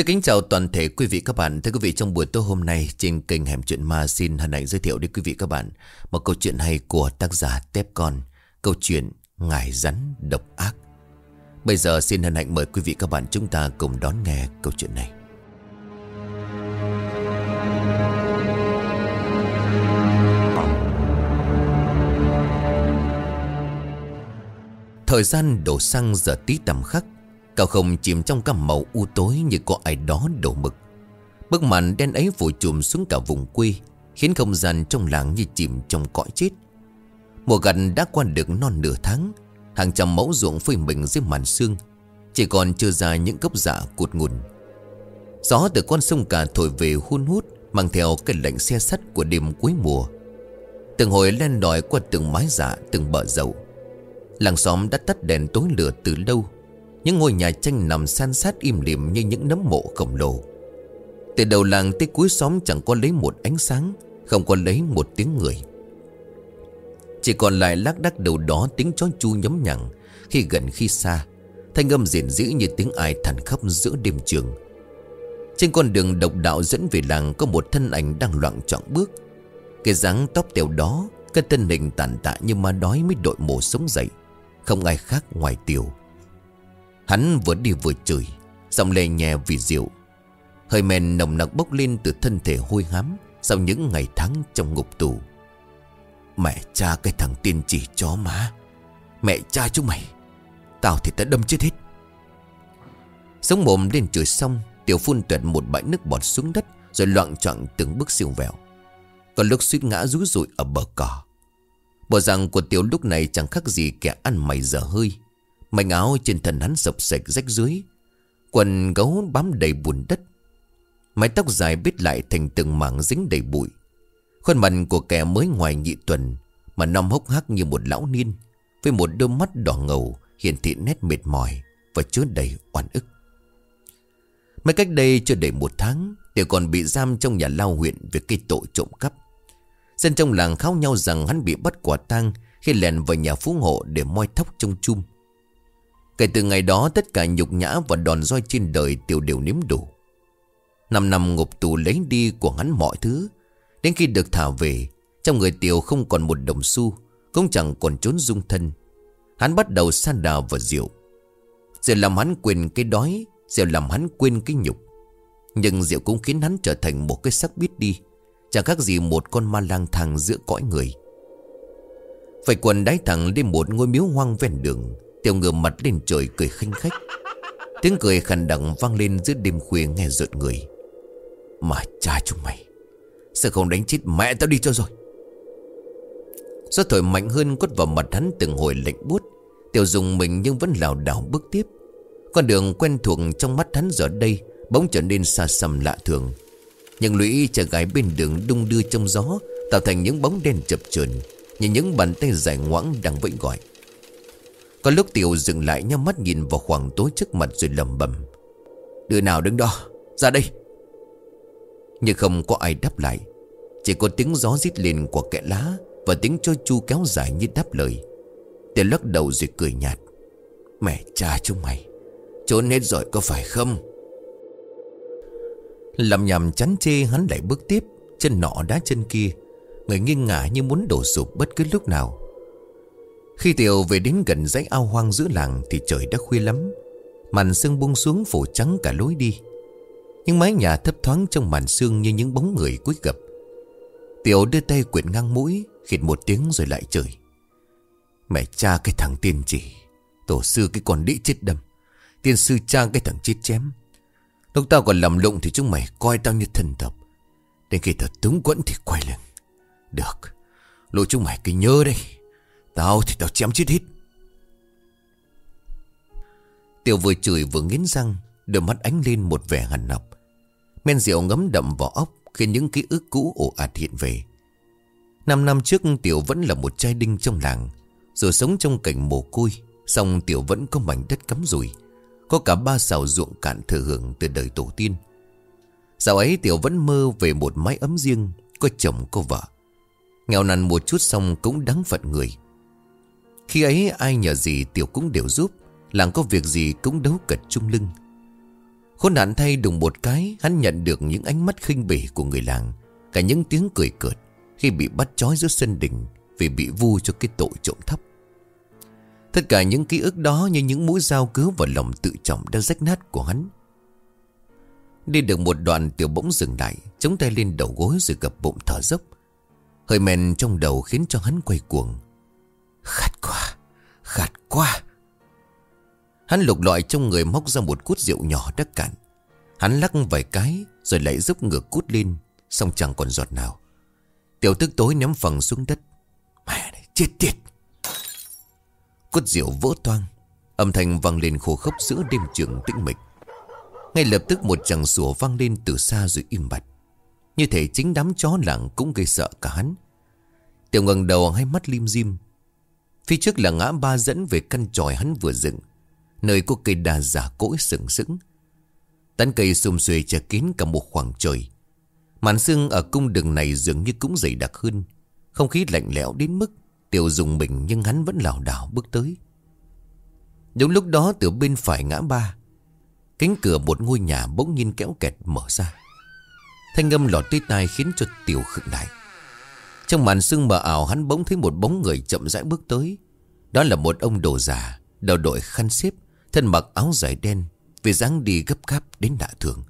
Xin kính chào toàn thể quý vị các bạn. Thưa quý vị, trong buổi tối hôm nay trên kênh Hẻm Chuyện Ma xin hân hạnh giới thiệu đến quý vị các bạn một câu chuyện hay của tác giả Tép Con. Câu chuyện Ngài Rắn Độc Ác. Bây giờ xin hân hạnh mời quý vị các bạn chúng ta cùng đón nghe câu chuyện này. Thời gian đổ xăng giờ tí tầm khắc Cao không chìm trong cả màu u tối như có ai đó đổ mực. Bức màn đen ấy phủ trùm xuống cả vùng quê, Khiến không gian trong làng như chìm trong cõi chết. Mùa gặt đã qua được non nửa tháng, Hàng trăm mẫu ruộng phơi mình dưới màn sương, Chỉ còn chưa ra những gốc dạ cuột ngùn. Gió từ con sông cả thổi về hun hút, Mang theo cái lạnh xe sắt của đêm cuối mùa. Từng hồi len đòi qua từng mái dạ từng bờ dậu. Làng xóm đã tắt đèn tối lửa từ lâu những ngôi nhà tranh nằm san sát im lìm như những nấm mộ khổng lồ. Từ đầu làng tới cuối xóm chẳng có lấy một ánh sáng, Không có lấy một tiếng người. Chỉ còn lại lác đác đầu đó tiếng chó chu nhấm nhằng Khi gần khi xa, Thanh âm rền rĩ như tiếng ai thằn khắp giữa đêm trường. Trên con đường độc đạo dẫn về làng Có một thân ảnh đang loạn trọng bước. Cái dáng tóc tèo đó, Cái thân hình tàn tạ như ma đói mới đội mồ sống dậy, Không ai khác ngoài tiểu. Hắn vừa đi vừa chửi, Giọng lè nhẹ vì rượu. Hơi men nồng nặc bốc lên từ thân thể hôi hám Sau những ngày tháng trong ngục tù. Mẹ cha cái thằng tiên chỉ chó má. Mẹ cha chúng mày, Tao thì đã đâm chết hết. Sống mồm lên chửi xong, Tiểu phun tuyệt một bãi nước bọt xuống đất Rồi loạn trọng từng bước siêu vẹo. Còn lúc suýt ngã rú rụi ở bờ cỏ, Bộ rằng của tiểu lúc này chẳng khác gì kẻ ăn mày dở hơi. Mảnh áo trên thân hắn sập sạch rách dưới. Quần gấu bám đầy bùn đất. Mái tóc dài bít lại thành từng mảng dính đầy bụi. Khuôn mặt của kẻ mới ngoài nhị tuần Mà năm hốc hác như một lão niên, Với một đôi mắt đỏ ngầu, Hiển thị nét mệt mỏi Và chứa đầy oan ức. Mấy cách đây chưa đầy một tháng, Đều còn bị giam trong nhà lao huyện Về cây tội trộm cắp. Dân trong làng kháo nhau rằng hắn bị bắt quả tang Khi lèn vào nhà phú hộ để moi thóc trong chum. Kể từ ngày đó tất cả nhục nhã và đòn roi trên đời tiểu đều nếm đủ. Năm năm ngục tù lấy đi của hắn mọi thứ. Đến khi được thả về, trong người tiểu không còn một đồng xu, cũng chẳng còn trốn dung thân. Hắn bắt đầu san đào và rượu. Rượu làm hắn quên cái đói, rượu làm hắn quên cái nhục. Nhưng rượu cũng khiến hắn trở thành một cái sắc biết đi. Chẳng khác gì một con ma lang thang giữa cõi người. Phải quần đáy thẳng lên một ngôi miếu hoang ven đường Tiểu ngửa mặt lên trời cười khinh khách. Tiếng cười khàn đặng vang lên giữa đêm khuya nghe rợn người. Mà cha chúng mày Sao không đánh chết mẹ tao đi cho rồi. Gió thổi mạnh hơn quất vào mặt hắn từng hồi lạnh bút Tiểu dùng mình nhưng vẫn lảo đảo bước tiếp. Con đường quen thuộc trong mắt hắn giờ đây Bỗng trở nên xa xăm lạ thường. Những lũy chở gái bên đường đung đưa trong gió Tạo thành những bóng đen chập chờn, Như những bàn tay dài ngoãng đang vẫy gọi có lúc Tiểu dừng lại nhắm mắt nhìn vào khoảng tối trước mặt rồi lầm bầm Đứa nào đứng đó? Ra đây. Nhưng không có ai đáp lại. Chỉ có tiếng gió rít lên của kẽ lá Và tiếng cho chu kéo dài như đáp lời. Tiểu lắc đầu rồi cười nhạt. Mẹ cha chúng mày, Trốn hết rồi có phải không? Làm nhằm chắn chê, hắn lại bước tiếp, Chân nọ đá chân kia. Người nghiêng ngả như muốn đổ sụp bất cứ lúc nào khi Tiểu về đến gần dãy ao hoang giữa làng Thì trời đã khuya lắm. Màn sương buông xuống phủ trắng cả lối đi. Những mái nhà thấp thoáng trong màn sương Như những bóng người cuối gập Tiểu đưa tay quyện ngang mũi, Khịt một tiếng rồi lại chửi. Mẹ cha cái thằng tiên chỉ, Tổ sư cái con đĩ chết đâm Tiên sư cha cái thằng chết chém. Lúc tao còn lầm lụng thì chúng mày coi tao như thần tộc. Đến khi tao túng quẫn thì quay lưng. Được, Lũ chúng mày cứ nhớ đây. Tao thì tao chém chết hết. Tiểu vừa chửi vừa nghiến răng, Đôi mắt ánh lên một vẻ hằn học. Men rượu ngấm đậm vào óc Khiến những ký ức cũ ổ ạt hiện về. Năm năm trước, Tiểu vẫn là một trai đinh trong làng. Rồi sống trong cảnh mồ côi Xong Tiểu vẫn có mảnh đất cắm rủi, Có cả ba xào ruộng cạn thừa hưởng từ đời tổ tiên. Dạo ấy, Tiểu vẫn mơ về một mái ấm riêng, Có chồng có vợ. Nghèo nàn một chút xong cũng đáng phận người khi ấy, ai nhờ gì Tiểu cũng đều giúp, Làng có việc gì cũng đấu cật chung lưng. Khốn nạn thay đùng một cái, Hắn nhận được những ánh mắt khinh bỉ của người làng, Cả những tiếng cười cợt Khi bị bắt trói giữa sân đình Vì bị vu cho cái tội trộm thấp Tất cả những ký ức đó Như những mũi dao cứu vào lòng tự trọng Đã rách nát của hắn. Đi được một đoạn, tiểu bỗng dừng lại, Chống tay lên đầu gối rồi gập bụng thở dốc. Hơi men trong đầu khiến cho hắn quay cuồng. Khát quá! Khát quá Hắn lục lọi trong người móc ra một cút rượu nhỏ đã cạn. Hắn lắc vài cái Rồi lại giúp ngược cút lên Xong chẳng còn giọt nào. Tiểu tức tối ném phần xuống đất. Mẹ này, chết tiệt. Cút rượu vỡ toang, Âm thanh vang lên khô khốc giữa đêm trường tĩnh mịch. Ngay lập tức một chàng sủa vang lên từ xa rồi im bặt. Như thể chính đám chó lặng cũng gây sợ cả hắn. Tiểu ngẩng đầu, hai mắt lim dim. Phía trước là ngã ba dẫn về căn tròi hắn vừa dựng. Nơi có cây đa giả cỗi sừng sững. Tán cây xum xuê che kín cả một khoảng trời. Màn sương ở cung đường này dường như cũng dày đặc hơn. Không khí lạnh lẽo đến mức Tiểu dùng mình nhưng hắn vẫn lảo đảo bước tới. Đúng lúc đó, từ bên phải ngã ba, Cánh cửa một ngôi nhà bỗng nhiên kéo kẹt mở ra. Thanh âm lọt tới tai khiến cho Tiểu khựng lại. Trong màn sương mờ ảo, hắn bỗng thấy một bóng người chậm rãi bước tới. Đó là một ông đồ già, Đầu đội khăn xếp, Thân mặc áo dài đen, Vì dáng đi gấp gáp đến lạ thường.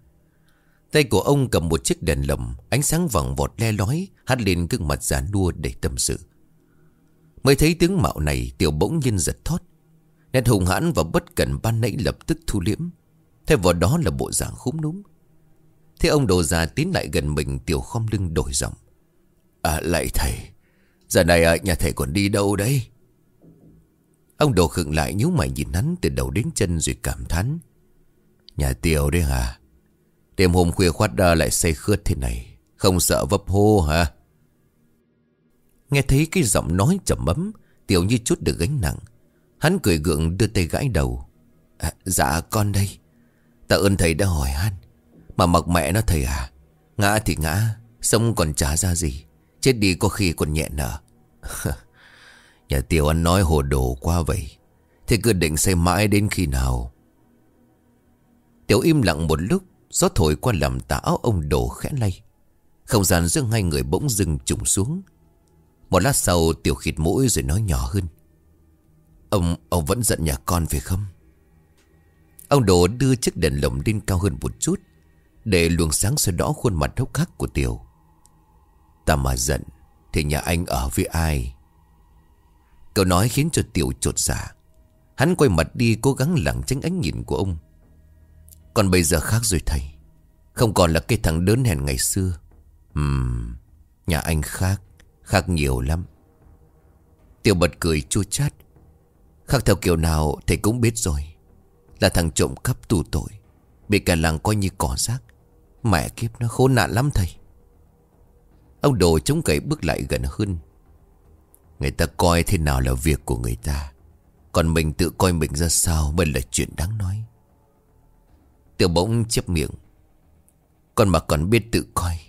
Tay của ông cầm một chiếc đèn lồng, Ánh sáng vàng vọt le lói Hát lên gương mặt già nua để tâm sự. Mới thấy tướng mạo này, Tiểu bỗng nhiên giật thót. Nét hùng hãn và bất cẩn ban nãy lập tức thu liễm. Thay vào đó là bộ dạng khúm núm. Thế ông đồ già tiến lại gần mình, Tiểu khom lưng đổi giọng. À lại thầy. Giờ này à, nhà thầy còn đi đâu đấy? Ông đồ khựng lại nhíu mày nhìn hắn từ đầu đến chân rồi cảm thán. Nhà tiểu đấy hả? Đêm hôm khuya khoát ra à, lại say khướt thế này. Không sợ vấp hô hả? Nghe thấy cái giọng nói trầm ấm Tiểu như chút được gánh nặng. Hắn cười gượng đưa tay gãi đầu. À, Dạ con đây. Tạ ơn thầy đã hỏi han. Mà mặc mẹ nó thầy à. Ngã thì ngã sông còn trả ra gì. Chết đi có khi còn nhẹ nở. Nhà tiểu ăn nói hồ đồ quá vậy. Thế cứ định xây mãi đến khi nào. Tiểu im lặng một lúc Gió thổi qua làm tà áo ông đồ khẽ lay. Không gian giữa hai người bỗng dừng trùng xuống. Một lát sau tiểu khịt mũi rồi nói nhỏ hơn. Ông, ông vẫn giận nhà con phải không? Ông đồ đưa chiếc đèn lồng lên cao hơn một chút Để luồng sáng soi đỏ khuôn mặt hốc hác của tiểu. Ta mà giận, Thì nhà anh ở với ai? Câu nói khiến cho tiểu trột dạ. Hắn quay mặt đi cố gắng lảng tránh ánh nhìn của ông. Còn bây giờ khác rồi thầy. Không còn là cái thằng đớn hèn ngày xưa. Ừm, Nhà anh khác Khác nhiều lắm. Tiểu bật cười chua chát. Khác theo kiểu nào thầy cũng biết rồi. Là thằng trộm cắp tù tội. Bị cả làng coi như cỏ rác. Mẹ kiếp, nó khốn nạn lắm thầy. Ông đồ chống cậy bước lại gần hơn. Người ta coi thế nào là việc của người ta. Còn mình tự coi mình ra sao Mới là chuyện đáng nói. Tiểu bỗng chép miệng. Còn mà còn biết tự coi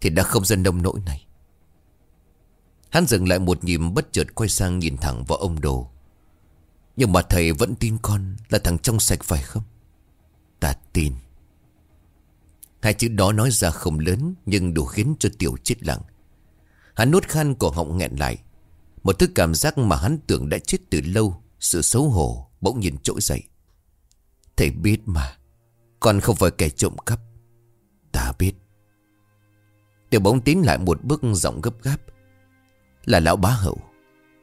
Thì đã không dân đông nỗi này. Hắn dừng lại một nhịp bất chợt quay sang nhìn thẳng vào ông đồ. Nhưng mà thầy vẫn tin con là thằng trong sạch phải không? Ta tin. Hai chữ đó nói ra không lớn, Nhưng đủ khiến cho tiểu chết lặng. Hắn nuốt khăn cổ họng nghẹn lại. Một thứ cảm giác mà hắn tưởng đã chết từ lâu, Sự xấu hổ bỗng nhìn trỗi dậy. Thầy biết mà, Con không phải kẻ trộm cắp. Ta biết. Tiểu bóng tiến lại một bước giọng gấp gáp. Là lão bá hậu.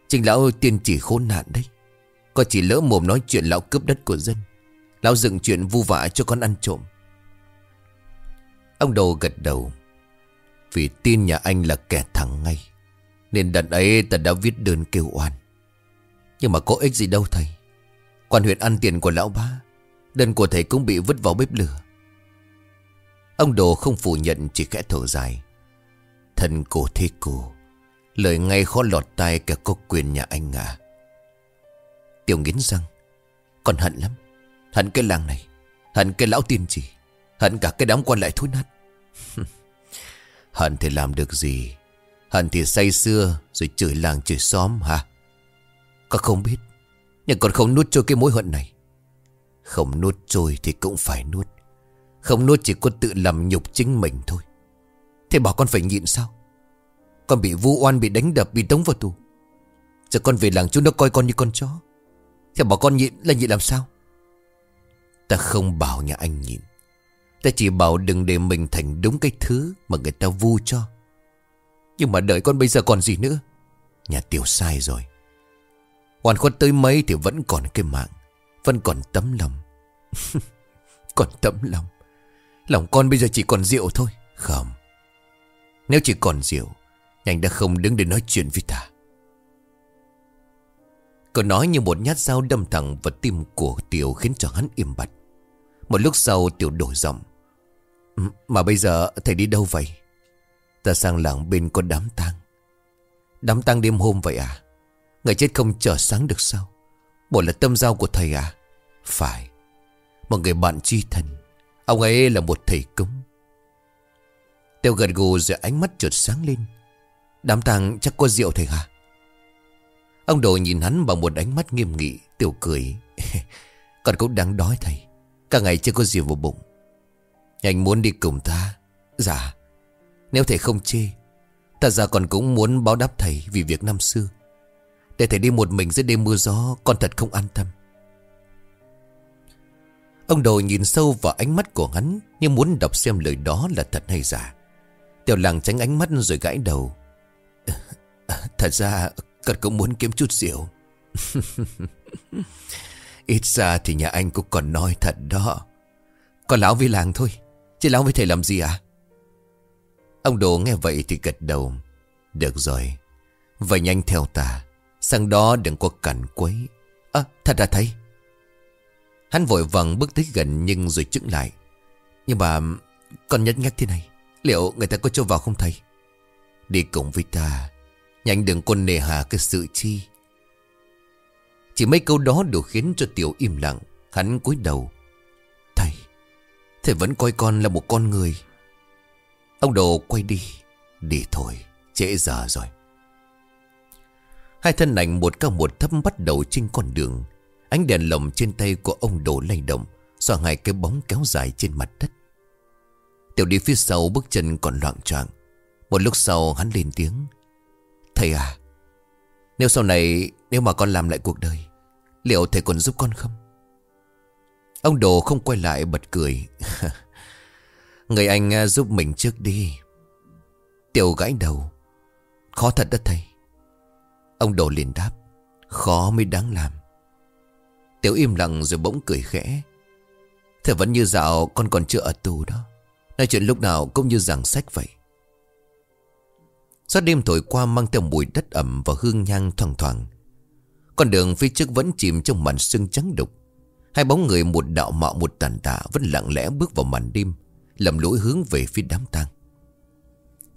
Trình lão tiên chỉ khốn nạn đấy. Có chỉ lỡ mồm nói chuyện lão cướp đất của dân. Lão dựng chuyện vu vạ cho con ăn trộm. Ông đồ gật đầu. Vì tin nhà anh là kẻ thẳng ngay, nên đợt ấy ta đã viết đơn kêu oan. Nhưng mà có ích gì đâu thầy. Quan huyện ăn tiền của lão ba Đơn của thầy cũng bị vứt vào bếp lửa. Ông đồ không phủ nhận, chỉ khẽ thở dài. Thần cổ thế cổ Lời ngay khó lọt tai kẻ có quyền nhà anh à. Tiểu nghiến răng, Còn hận lắm. Hận cái làng này, Hận cái lão tiên chỉ. Hận cả cái đám quan lại thối nát. Hận thì làm được gì? Hận thì say xưa Rồi chửi làng chửi xóm hả? Con không biết, Nhưng con không nuốt trôi cái mối hận này. Không nuốt trôi thì cũng phải nuốt. Không nuốt chỉ có tự làm nhục chính mình thôi. Thế bảo con phải nhịn sao? Con bị vu oan, bị đánh đập, Bị tống vào tù. Giờ con về làng chúng nó coi con như con chó. Thế bảo con nhịn là nhịn làm sao? Ta không bảo nhà anh nhịn. Ta chỉ bảo đừng để mình thành đúng cái thứ Mà người ta vu cho. Nhưng mà đợi con bây giờ còn gì nữa? Nhà tiểu sai rồi. Hoàn khuất tới mấy thì vẫn còn cái mạng, Vẫn còn tấm lòng. Còn tấm lòng. Lòng con bây giờ chỉ còn rượu thôi, Không. Nếu chỉ còn rượu, Nhanh đã không đứng để nói chuyện với ta. Câu nói như một nhát dao đâm thẳng vào tim của Tiểu khiến cho hắn im bặt. Một lúc sau, Tiểu đổi giọng. Mà bây giờ thầy đi đâu vậy? Ta sang làng bên có đám tang. Đám tang đêm hôm vậy à? Người chết không chờ sáng được sao? Bộ là tâm giao của thầy à? Phải. Một người bạn tri thần. Ông ấy là một thầy cúng. tiêu gật gù rồi ánh mắt chợt sáng lên. Đám tang chắc có rượu thầy hả? Ông đồ nhìn hắn bằng một ánh mắt nghiêm nghị Tiểu cười còn cũng đang đói thầy Cả ngày chưa có rượu vào bụng anh muốn đi cùng ta? Dạ. Nếu thầy không chê Ta ra còn cũng muốn báo đáp thầy Vì việc năm xưa. Để thầy đi một mình giữa đêm mưa gió, Con thật không an tâm. Ông đồ nhìn sâu vào ánh mắt của hắn Như muốn đọc xem lời đó là thật hay giả. Tiểu làng tránh ánh mắt rồi gãi đầu. Thật ra, con cũng muốn kiếm chút rượu. Ít ra thì nhà anh cũng còn nói thật đó. Còn lão vi làng thôi chị lão với thầy làm gì à Ông đồ nghe vậy thì gật đầu. Được rồi, Vậy nhanh theo ta. Sang đó đừng có cản quấy. À thật ra thầy? Hắn vội vàng bước tới gần nhưng rồi chững lại. Nhưng mà, Con nhắc nhắc thế này, Liệu người ta có cho vào không thầy? Đi cùng với ta, Nhanh đừng con nề hà cái sự chi. Chỉ mấy câu đó đủ khiến cho Tiểu im lặng. Hắn cúi đầu Thầy vẫn coi con là một con người. Ông đồ quay đi Đi thôi, Trễ giờ rồi. Hai thân ảnh một cao một thấp bắt đầu trên con đường. Ánh đèn lồng trên tay của ông đồ lay động Xoa hai cái bóng kéo dài trên mặt đất. Tiểu đi phía sau bước chân còn loạn choạng. Một lúc sau hắn lên tiếng. Thầy à Nếu sau này, Nếu mà con làm lại cuộc đời, Liệu thầy còn giúp con không? Ông Đồ không quay lại bật cười. Người anh à, giúp mình trước đi. Tiểu gãi đầu. Khó thật đó thầy. Ông Đồ liền đáp. Khó mới đáng làm. Tiểu im lặng rồi bỗng cười khẽ. Thầy vẫn như dạo, con còn chưa ở tù đó. Nói chuyện lúc nào cũng như giảng sách vậy. Gió đêm thổi qua mang theo mùi đất ẩm và hương nhang thoang thoảng. Con đường phía trước vẫn chìm trong màn sương trắng đục. Hai bóng người một đạo mạo một tàn tạ vẫn lặng lẽ bước vào màn đêm, lầm lỗi hướng về phía đám tang.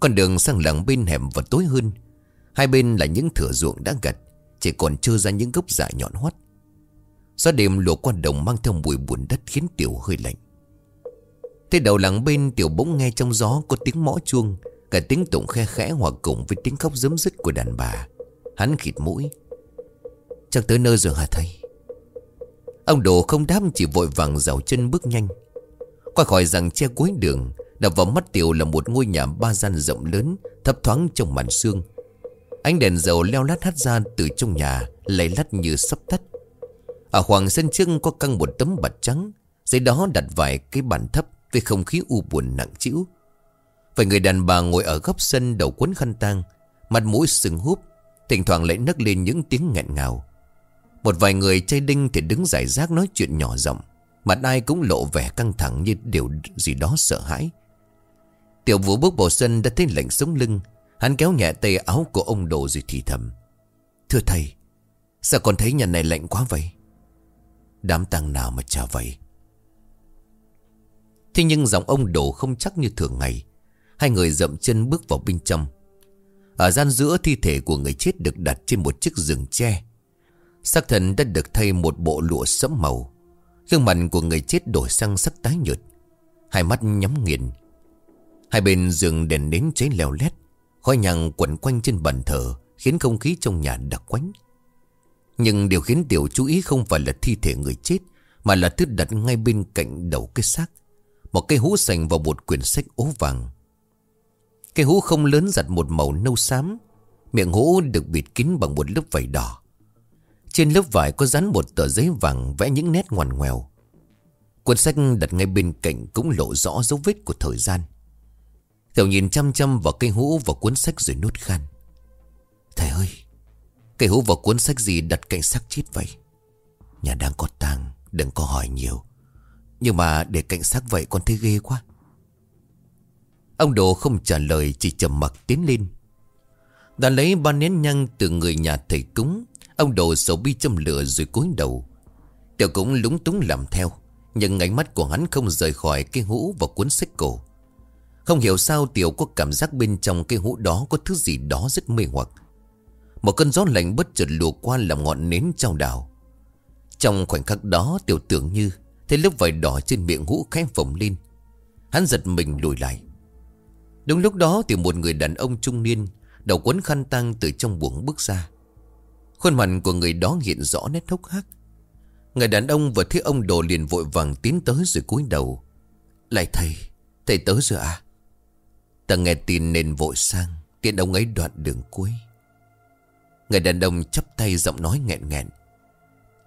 Con đường sang làng bên hẻm và tối hơn. Hai bên là những thửa ruộng đã gặt, chỉ còn trơ ra những gốc dạ nhọn hoắt. Gió đêm lùa qua đồng mang theo mùi buồn đất khiến Tiểu hơi lạnh. Thế đầu làng bên Tiểu bỗng nghe trong gió có tiếng mõ chuông Cả tiếng tụng khe khẽ hòa cùng với tiếng khóc giấm dứt của đàn bà Hắn khịt mũi Chắc tới nơi rồi hả thầy Ông đồ không đáp, chỉ vội vàng dạo chân bước nhanh. Qua khỏi rằng che cuối đường, Đập vào mắt tiểu là một ngôi nhà ba gian rộng lớn, Thấp thoáng trong màn sương. Ánh đèn dầu leo lát hắt ra từ trong nhà Lấy lắt như sắp tắt. Ở khoảng sân trước có căng một tấm bạt trắng, Dưới đó đặt vài cái bàn thấp Với không khí u buồn nặng trĩu. Vài người đàn bà ngồi ở góc sân đầu quấn khăn tang, Mặt mũi sừng húp, Thỉnh thoảng lại nấc lên những tiếng nghẹn ngào. Một vài người chay đinh thì đứng giải rác nói chuyện nhỏ rộng Mặt ai cũng lộ vẻ căng thẳng như điều gì đó sợ hãi. Tiểu vũ bước vào sân đã thấy lạnh sống lưng. Hắn kéo nhẹ tay áo của ông đồ rồi thì thầm. Thưa thầy, Sao con thấy nhà này lạnh quá vậy? Đám tang nào mà chả vậy? Thế nhưng giọng ông đồ không chắc như thường ngày. Hai người dậm chân bước vào bên trong. Ở gian giữa thi thể của người chết được đặt trên một chiếc giường tre. Xác thần đã được thay một bộ lụa sẫm màu. Gương mặt của người chết đổi sang sắc tái nhợt. Hai mắt nhắm nghiền. Hai bên giường đèn nến cháy leo lét. Khói nhang quẩn quanh trên bàn thờ, Khiến không khí trong nhà đặc quánh. Nhưng điều khiến Tiểu chú ý không phải là thi thể người chết, Mà là thứ đặt ngay bên cạnh đầu cái xác. Một cây hũ sành vào một quyển sách ố vàng. Cây hũ không lớn giặt một màu nâu xám. Miệng hũ được bịt kín bằng một lớp vảy đỏ. Trên lớp vải có dán một tờ giấy vàng vẽ những nét ngoằn ngoèo. Cuốn sách đặt ngay bên cạnh cũng lộ rõ dấu vết của thời gian. Tiểu nhìn chăm chăm vào cây hũ và cuốn sách rồi nuốt khan. Thầy ơi, Cây hũ và cuốn sách gì đặt cạnh xác chết vậy? Nhà đang có tang, Đừng có hỏi nhiều. Nhưng mà để cạnh xác vậy con thấy ghê quá. Ông Đồ không trả lời, Chỉ trầm mặc tiến lên. Đã lấy ba nén nhang từ người nhà thầy cúng Ông Đồ sầu bi châm lửa rồi cúi đầu. Tiểu cũng lúng túng làm theo, Nhưng ánh mắt của hắn không rời khỏi Cái hũ và cuốn sách cổ. Không hiểu sao Tiểu có cảm giác bên trong Cái hũ đó có thứ gì đó rất mê hoặc. Một cơn gió lạnh bất chợt lùa qua Làm ngọn nến trao đảo. Trong khoảnh khắc đó, Tiểu tưởng như Thấy lớp vải đỏ trên miệng hũ khẽ phồng lên. Hắn giật mình lùi lại. Đúng lúc đó thì một người đàn ông trung niên, Đầu quấn khăn tang từ trong buồng bước ra. Khuôn mặt của người đó hiện rõ nét hốc hác. Người đàn ông vừa thấy ông đồ liền vội vàng tiến tới rồi cúi đầu. Lại thầy Thầy tới rồi à Ta nghe tin nên vội sang Tiện ông ấy đoạn đường cuối. Người đàn ông chắp tay giọng nói nghẹn nghẹn.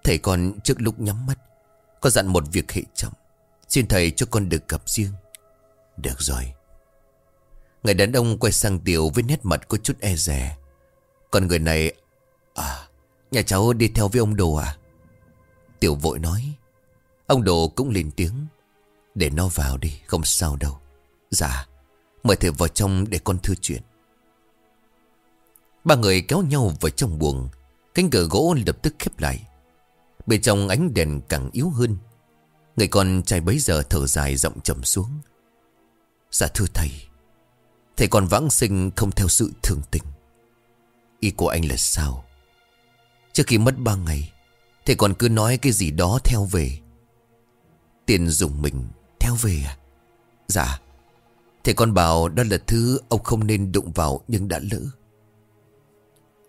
Thầy con trước lúc nhắm mắt, Có dặn một việc hệ trọng. Xin thầy cho con được gặp riêng. Được rồi. Người đàn ông quay sang Tiểu với nét mặt có chút e rè Còn người này À Nhà cháu đi theo với ông Đồ à? Tiểu vội nói. Ông Đồ cũng lên tiếng. Để nó vào đi, không sao đâu. Dạ Mời thầy vào trong để con thưa chuyện. Ba người kéo nhau vào trong buồng. Cánh cửa gỗ lập tức khép lại. Bên trong ánh đèn càng yếu hơn. Người con trai bấy giờ thở dài giọng trầm xuống. Dạ thưa thầy Thầy còn vãng sinh không theo sự thường tình. Ý của anh là sao? Trước khi mất ba ngày Thầy còn cứ nói cái gì đó theo về. Tiền dùng mình Theo về à? Dạ. Thầy con bảo đó là thứ ông không nên đụng vào nhưng đã lỡ.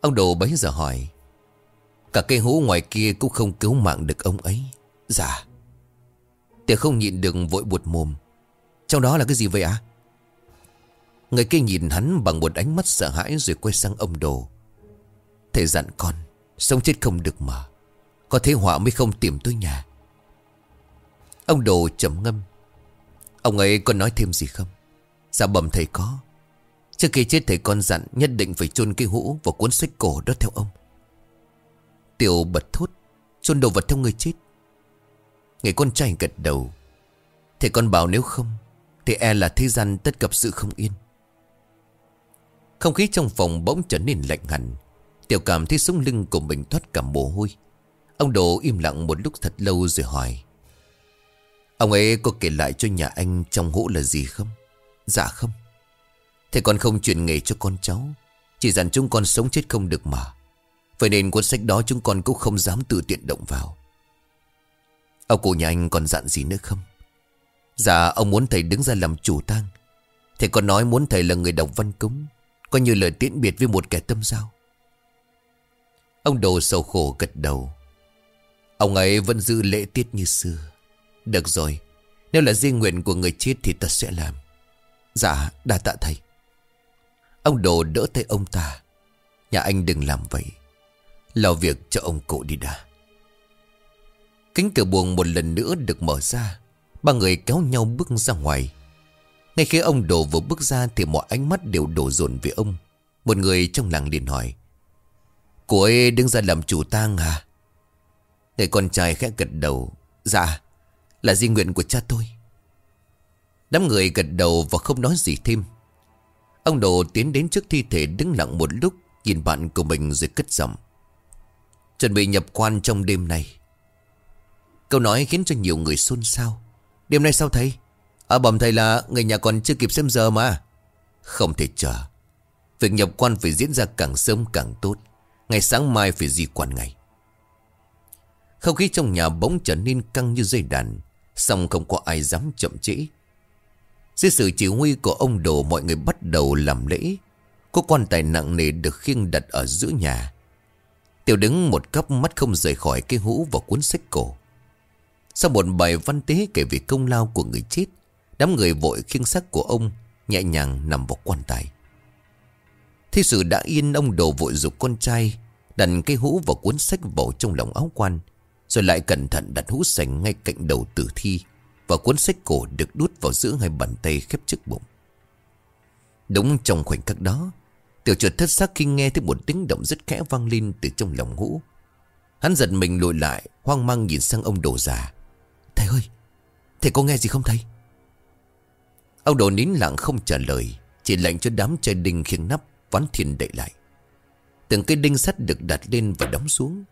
Ông đồ bấy giờ hỏi, Cả cây hũ ngoài kia cũng không cứu mạng được ông ấy? Dạ. Tiểu không nhịn được vội buột mồm, Trong đó là cái gì vậy ạ? Người kia nhìn hắn bằng một ánh mắt sợ hãi rồi quay sang ông đồ, Thầy dặn con Sống chết không được mà, Có thế họa mới không tìm tôi nhà. Ông đồ trầm ngâm. Ông ấy có nói thêm gì không? Dạ bẩm thầy có. Trước khi chết thầy con dặn Nhất định phải chôn cái hũ và cuốn sách cổ đó theo ông. Tiểu bật thốt chôn đồ vật theo người chết. Người con trai gật đầu. Thầy con bảo nếu không Thì e là thế gian tất gặp sự không yên. Không khí trong phòng bỗng trở nên lạnh hẳn. Tiểu cảm thấy sống lưng của mình thoát cả mồ hôi. Ông Đồ im lặng một lúc thật lâu rồi hỏi, Ông ấy có kể lại cho nhà anh trong hũ là gì không? Dạ không. Thế con không truyền nghề cho con cháu, Chỉ dặn chúng con sống chết không được mà. Vậy nên cuốn sách đó chúng con cũng không dám tự tiện động vào. Ông cụ nhà anh còn dặn gì nữa không? Dạ ông muốn thầy đứng ra làm chủ tang. Thầy còn nói muốn thầy là người đọc văn cúng, Coi như lời tiễn biệt với một kẻ tâm giao. Ông đồ sầu khổ gật đầu. Ông ấy vẫn giữ lễ tiết như xưa. Được rồi, Nếu là di nguyện của người chết thì ta sẽ làm. Dạ đa tạ thầy. Ông đồ đỡ tay ông ta. Nhà anh đừng làm vậy. Lo việc cho ông cụ đi đã. Cánh cửa buồng một lần nữa được mở ra. Ba người kéo nhau bước ra ngoài. Ngay khi ông đồ vừa bước ra Thì mọi ánh mắt đều đổ dồn về ông. Một người trong làng liền hỏi Cô ấy đứng ra làm chủ tang à? Người con trai khẽ gật đầu. Dạ Là di nguyện của cha tôi. Đám người gật đầu và không nói gì thêm. Ông đồ tiến đến trước thi thể đứng lặng một lúc, Nhìn bạn của mình rồi cất giọng. Chuẩn bị nhập quan trong đêm này Câu nói khiến cho nhiều người xôn xao. Đêm nay sao thầy? À bẩm thầy là người nhà còn chưa kịp xem giờ mà. Không thể chờ. Việc nhập quan phải diễn ra càng sớm càng tốt. Ngày sáng mai phải di quản ngày Không khí trong nhà bỗng trở nên căng như dây đàn Xong không có ai dám chậm trễ. Dưới sự chỉ huy của ông đồ, Mọi người bắt đầu làm lễ. Có quan tài nặng nề được khiêng đặt ở giữa nhà. Tiểu đứng một cấp mắt không rời khỏi cái hũ và cuốn sách cổ. Sau một bài văn tế kể về công lao của người chết, Đám người vội khiêng xác của ông Nhẹ nhàng nằm vào quan tài. Thế sự đã yên ông đồ vội dục con trai, Đặt cái hũ và cuốn sách vào trong lòng áo quan, Rồi lại cẩn thận đặt hũ sành ngay cạnh đầu tử thi, Và cuốn sách cổ được đút vào giữa hai bàn tay khép trước bụng. Đúng trong khoảnh khắc đó, Tiểu chuột thất sắc khi nghe thấy một tiếng động rất khẽ vang lên từ trong lòng hũ. Hắn giật mình lùi lại, Hoang mang nhìn sang ông đồ già. Thầy ơi, Thầy có nghe gì không thầy? Ông đồ nín lặng không trả lời, Chỉ lệnh cho đám trai đinh khiêng nắp. Ván thiên đậy lại. Từng cây đinh sắt được đặt lên và đóng xuống.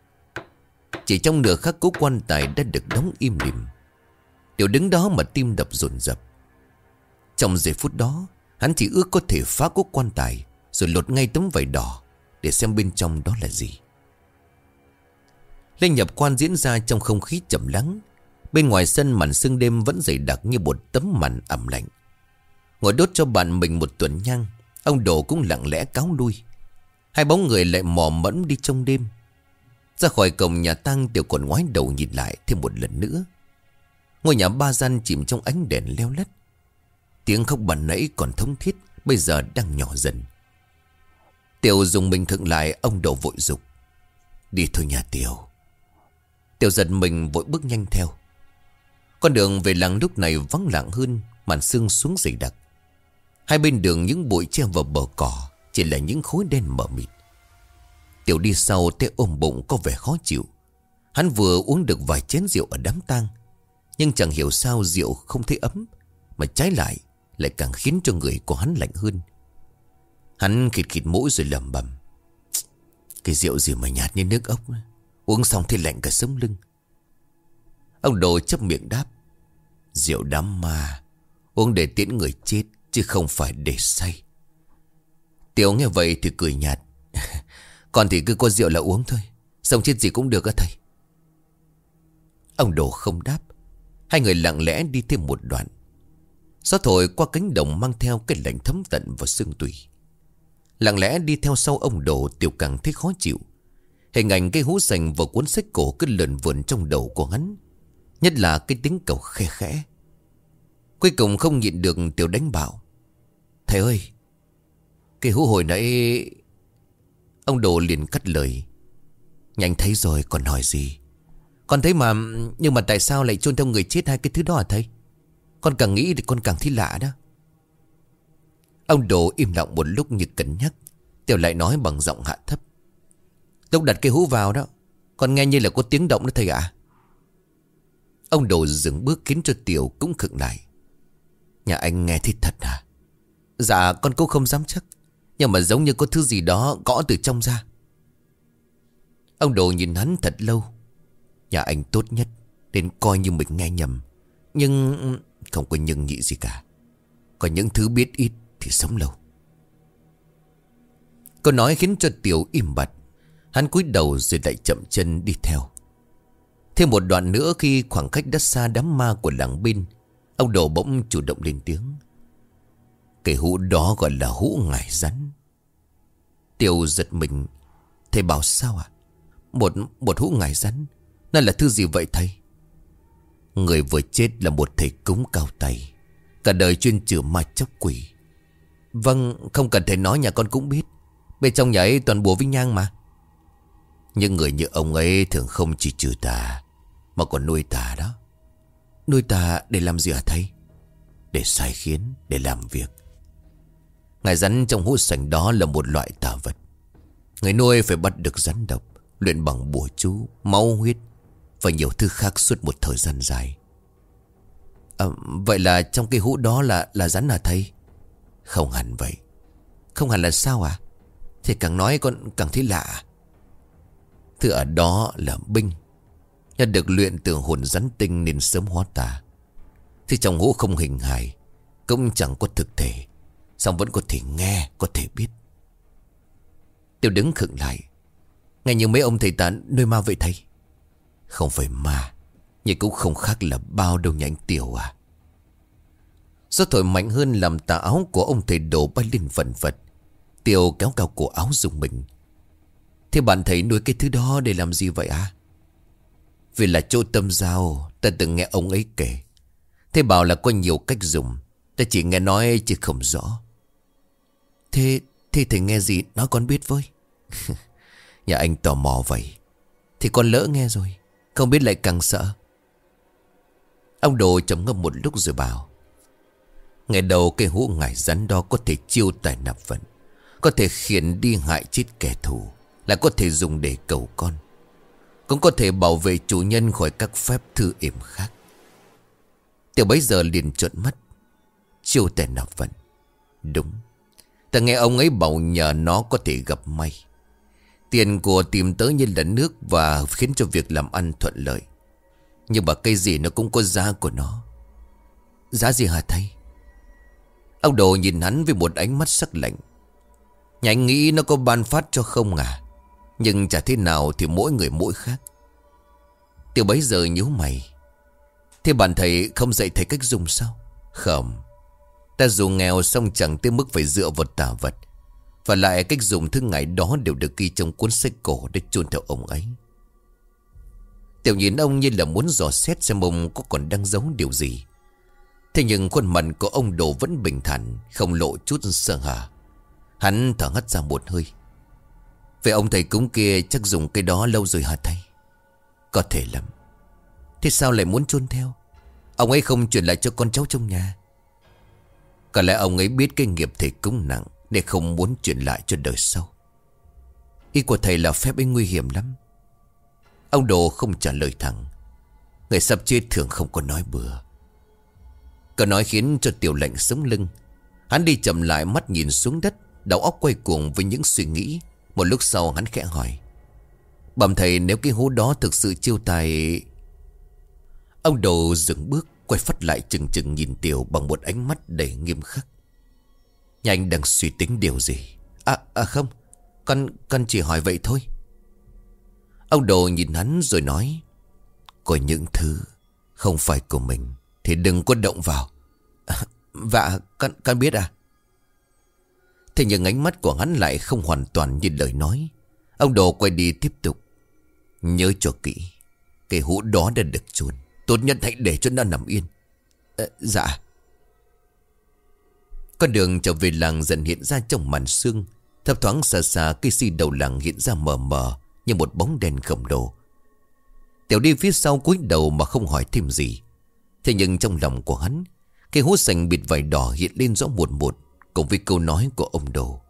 Chỉ trong nửa khắc cố quan tài đã được đóng im lìm. Điều đứng đó mà tim đập dồn dập. Trong giây phút đó, Hắn chỉ ước có thể phá cố quan tài, Rồi lột ngay tấm vải đỏ Để xem bên trong đó là gì. Lê nhập quan diễn ra trong không khí trầm lắng. Bên ngoài sân màn sương đêm vẫn dày đặc như một tấm màn ẩm lạnh. Ngồi đốt cho bạn mình một tuần nhang. Ông Đồ cũng lặng lẽ cáo lui. Hai bóng người lại mò mẫn đi trong đêm. Ra khỏi cổng nhà tang, Tiểu còn ngoái đầu nhìn lại thêm một lần nữa. Ngôi nhà ba gian chìm trong ánh đèn leo lét. Tiếng khóc bàn nãy còn thống thiết, Bây giờ đang nhỏ dần. Tiểu dùng mình thượng lại, Ông Đồ vội dục. Đi thôi nhà Tiểu. Tiểu giật mình vội bước nhanh theo. Con đường về làng lúc này vắng lặng hơn, Màn sương xuống dày đặc. Hai bên đường những bụi che vào bờ cỏ Chỉ là những khối đen mờ mịt. Tiểu đi sau tay ôm bụng có vẻ khó chịu. Hắn vừa uống được vài chén rượu ở đám tang, Nhưng chẳng hiểu sao rượu không thấy ấm, Mà trái lại Lại càng khiến cho người của hắn lạnh hơn. Hắn khịt khịt mũi rồi lầm bầm Cái rượu gì mà nhạt như nước ốc? Uống xong thì lạnh cả sống lưng. Ông đồ chấp miệng đáp, Rượu đám ma, Uống để tiễn người chết. Chứ không phải để say. Tiểu nghe vậy thì cười nhạt. Còn thì cứ có rượu là uống thôi. Sống chết gì cũng được á thầy. Ông đồ không đáp. Hai người lặng lẽ đi thêm một đoạn. Gió thổi qua cánh đồng mang theo cái lạnh thấm tận vào xương tủy. Lặng lẽ đi theo sau ông đồ, Tiểu càng thấy khó chịu. Hình ảnh cái hú sành và cuốn sách cổ cứ lượn vườn trong đầu của hắn. Nhất là cái tiếng cầu khe khẽ. Cuối cùng không nhịn được Tiểu đánh bảo. Thầy ơi, Cái hú hồi nãy Ông đồ liền cắt lời. Nhanh thấy rồi, còn hỏi gì? Con thấy mà, Nhưng mà tại sao lại chôn theo người chết hai cái thứ đó hả thầy? Con càng nghĩ thì con càng thấy lạ đó. Ông đồ im lặng một lúc như cẩn nhắc, Tiểu lại nói bằng giọng hạ thấp. Lúc đặt cái hú vào đó, Con nghe như là có tiếng động đó thầy ạ. Ông đồ dừng bước khiến cho Tiểu cũng khựng lại. Nhà anh nghe thấy thật à? Dạ con cũng không dám chắc. Nhưng mà giống như có thứ gì đó gõ từ trong ra. Ông đồ nhìn hắn thật lâu. Nhà anh tốt nhất, Nên coi như mình nghe nhầm. Nhưng không có nhưng nhị gì cả. Có những thứ biết ít thì sống lâu. Câu nói khiến cho Tiểu im bặt. Hắn cúi đầu rồi lại chậm chân đi theo. Thêm một đoạn nữa khi khoảng cách đã xa đám ma của làng bên, Ông đồ bỗng chủ động lên tiếng. Cái hũ đó gọi là hũ ngải rắn. Tiêu giật mình. Thầy bảo, sao à Một một hũ ngải rắn? Nó là thứ gì vậy thầy? Người vừa chết là một thầy cúng cao tay. Cả đời chuyên trừ ma chóc quỷ. Vâng không cần thầy nói, nhà con cũng biết. Bên trong nhà ấy toàn bùa vinh nhang mà. Nhưng người như ông ấy thường không chỉ trừ tà, Mà còn nuôi tà đó. Nuôi tà để làm gì hả thầy? Để sai khiến, Để làm việc. Ngài rắn trong hũ sành đó là một loại tà vật. Người nuôi phải bắt được rắn độc Luyện bằng bùa chú Máu huyết Và nhiều thứ khác suốt một thời gian dài. À, Vậy là trong cái hũ đó là là rắn à thầy? Không hẳn vậy. Không hẳn là sao à Thì càng nói con càng thấy lạ. Thứ ở đó là binh. Nhân được luyện từ hồn rắn tinh nên sớm hóa tà. Thì trong hũ không hình hài Cũng chẳng có thực thể. Xong vẫn có thể nghe, Có thể biết? Tiêu đứng khựng lại. Nghe như mấy ông thầy tán, nuôi ma vậy thầy? Không phải ma, Nhưng cũng không khác là bao đâu nhánh tiểu à. Gió thổi mạnh hơn làm tà áo của ông thầy đổ bay lên vần vật. Tiêu kéo cao cổ áo dùng mình. Thế bạn thầy nuôi cái thứ đó để làm gì vậy à? Vì là chỗ tâm giao, Ta từng nghe ông ấy kể. Thế bảo là có nhiều cách dùng, Ta chỉ nghe nói chứ không rõ. Thế Thế thầy nghe gì nói con biết với Nhà anh tò mò vậy. Thì con lỡ nghe rồi, Không biết lại càng sợ. Ông đồ trầm ngâm một lúc rồi bảo, Ngày đầu cây hũ ngải rắn đó có thể chiêu tài nạp vận, Có thể khiến đi hại chết kẻ thù Lại có thể dùng để cầu con, Cũng có thể bảo vệ chủ nhân khỏi các phép thư yểm khác. Tiểu bấy giờ liền trợn mắt. Chiêu tài nạp vận. Đúng. Ta nghe ông ấy bảo nhờ nó có thể gặp may. Tiền của tìm tới như là nước Và khiến cho việc làm ăn thuận lợi. Nhưng mà cây gì nó cũng có giá của nó. Giá gì hả thầy? Ông đồ nhìn hắn với một ánh mắt sắc lạnh. Nhà anh nghĩ nó có ban phát cho không à? Nhưng chả thế nào thì mỗi người mỗi khác. Tiểu bấy giờ nhíu mày. Thế bạn thầy không dạy thầy cách dùng sao? Không. Ta dù nghèo xong chẳng tới mức phải dựa vào tà vật. Và lại cách dùng thứ ngày đó đều được ghi trong cuốn sách cổ để chôn theo ông ấy. Tiểu nhìn ông như là muốn dò xét xem ông có còn đang giấu điều gì. Thế nhưng khuôn mặt của ông Đồ vẫn bình thản, Không lộ chút sợ hả. Hắn thở hắt ra một hơi. Vậy ông thầy cúng kia chắc dùng cái đó lâu rồi hả thầy? Có thể lắm. Thế sao lại muốn chôn theo? Ông ấy không chuyển lại cho con cháu trong nhà. Có lẽ ông ấy biết cái nghiệp thầy cúng nặng Nên không muốn chuyển lại cho đời sau. Ý của thầy là phép ấy nguy hiểm lắm. Ông Đồ không trả lời thẳng. Người sắp chết thường không có nói bừa. Câu nói khiến cho tiểu lệnh sống lưng. Hắn đi chậm lại mắt nhìn xuống đất, Đầu óc quay cuồng với những suy nghĩ. Một lúc sau hắn khẽ hỏi, Bẩm thầy, nếu cái hố đó thực sự chiêu tài, Ông đồ dừng bước Quay phát lại chừng chừng nhìn tiểu Bằng một ánh mắt đầy nghiêm khắc. Nhà anh đang suy tính điều gì? À, à không Con, con chỉ hỏi vậy thôi. Ông đồ nhìn hắn rồi nói Có những thứ Không phải của mình Thì đừng có động vào. À, Và con, con biết à? Thế nhưng ánh mắt của hắn lại không hoàn toàn như lời nói. Ông đồ quay đi tiếp tục Nhớ cho kỹ Cái hũ đó đã được chôn. Tốt nhất hãy để cho nó nằm yên. À, Dạ. Con đường trở về làng dần hiện ra trong màn sương. Thấp thoáng xa xa cây si đầu làng hiện ra mờ mờ Như một bóng đèn khổng lồ. Tiểu đi phía sau cúi đầu mà không hỏi thêm gì. Thế nhưng trong lòng của hắn Cây hút sành bịt vải đỏ hiện lên rõ một một Cùng với câu nói của ông đồ.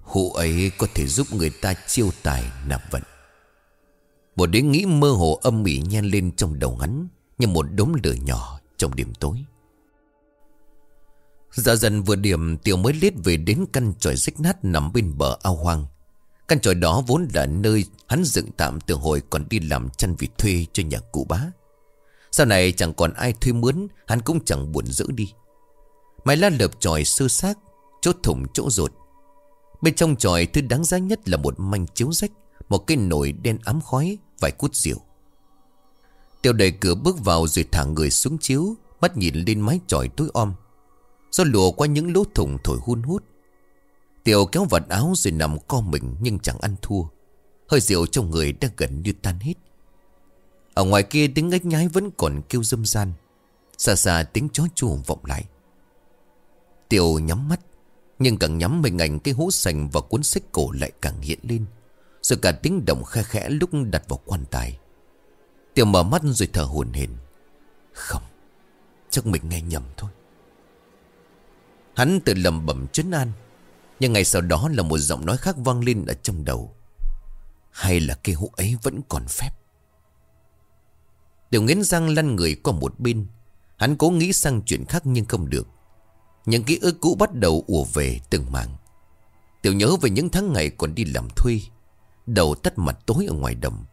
Hũ ấy có thể giúp người ta chiêu tài nạp vận. Một đế nghĩ mơ hồ âm mỉ nhen lên trong đầu hắn, Như một đốm lửa nhỏ trong đêm tối. Dạ dần vừa điểm, Tiểu mới lết về đến căn tròi rách nát nằm bên bờ ao hoang. Căn tròi đó vốn là nơi hắn dựng tạm từ hồi còn đi làm chăn vịt thuê cho nhà cụ bá. Sau này chẳng còn ai thuê mướn, Hắn cũng chẳng buồn giữ đi. Mái la lợp tròi sơ xác Chỗ thủng chỗ rột. Bên trong tròi thứ đáng giá nhất là một manh chiếu rách. Một cái nồi đen ám khói, Vài cút rượu. Tiêu đẩy cửa bước vào rồi thả người xuống chiếu, Mắt nhìn lên mái tròi tối om. Gió lùa qua những lỗ thủng thổi hun hút. Tiểu kéo vật áo rồi nằm co mình Nhưng chẳng ăn thua. Hơi rượu trong người đã gần như tan hết. Ở ngoài kia tiếng ếch nhái vẫn còn kêu dâm gian Xa xa tiếng chó chuồng vọng lại. Tiểu nhắm mắt, Nhưng càng nhắm mình ảnh cái hũ sành và cuốn sách cổ lại càng hiện lên. Rồi cả tiếng động khe khẽ lúc đặt vào quan tài. Tiểu mở mắt rồi thở hồn hển. Không, Chắc mình nghe nhầm thôi. Hắn tự lầm bẩm chấn an, Nhưng ngày sau đó là một giọng nói khác vang lên ở trong đầu. Hay là cái hũ ấy vẫn còn phép? Tiểu nghiến răng lăn người qua một bên. Hắn cố nghĩ sang chuyện khác nhưng không được. Những ký ức cũ bắt đầu ùa về từng mảng. Tiểu nhớ về những tháng ngày còn đi làm thuê Đầu tắt mặt tối ở ngoài đồng,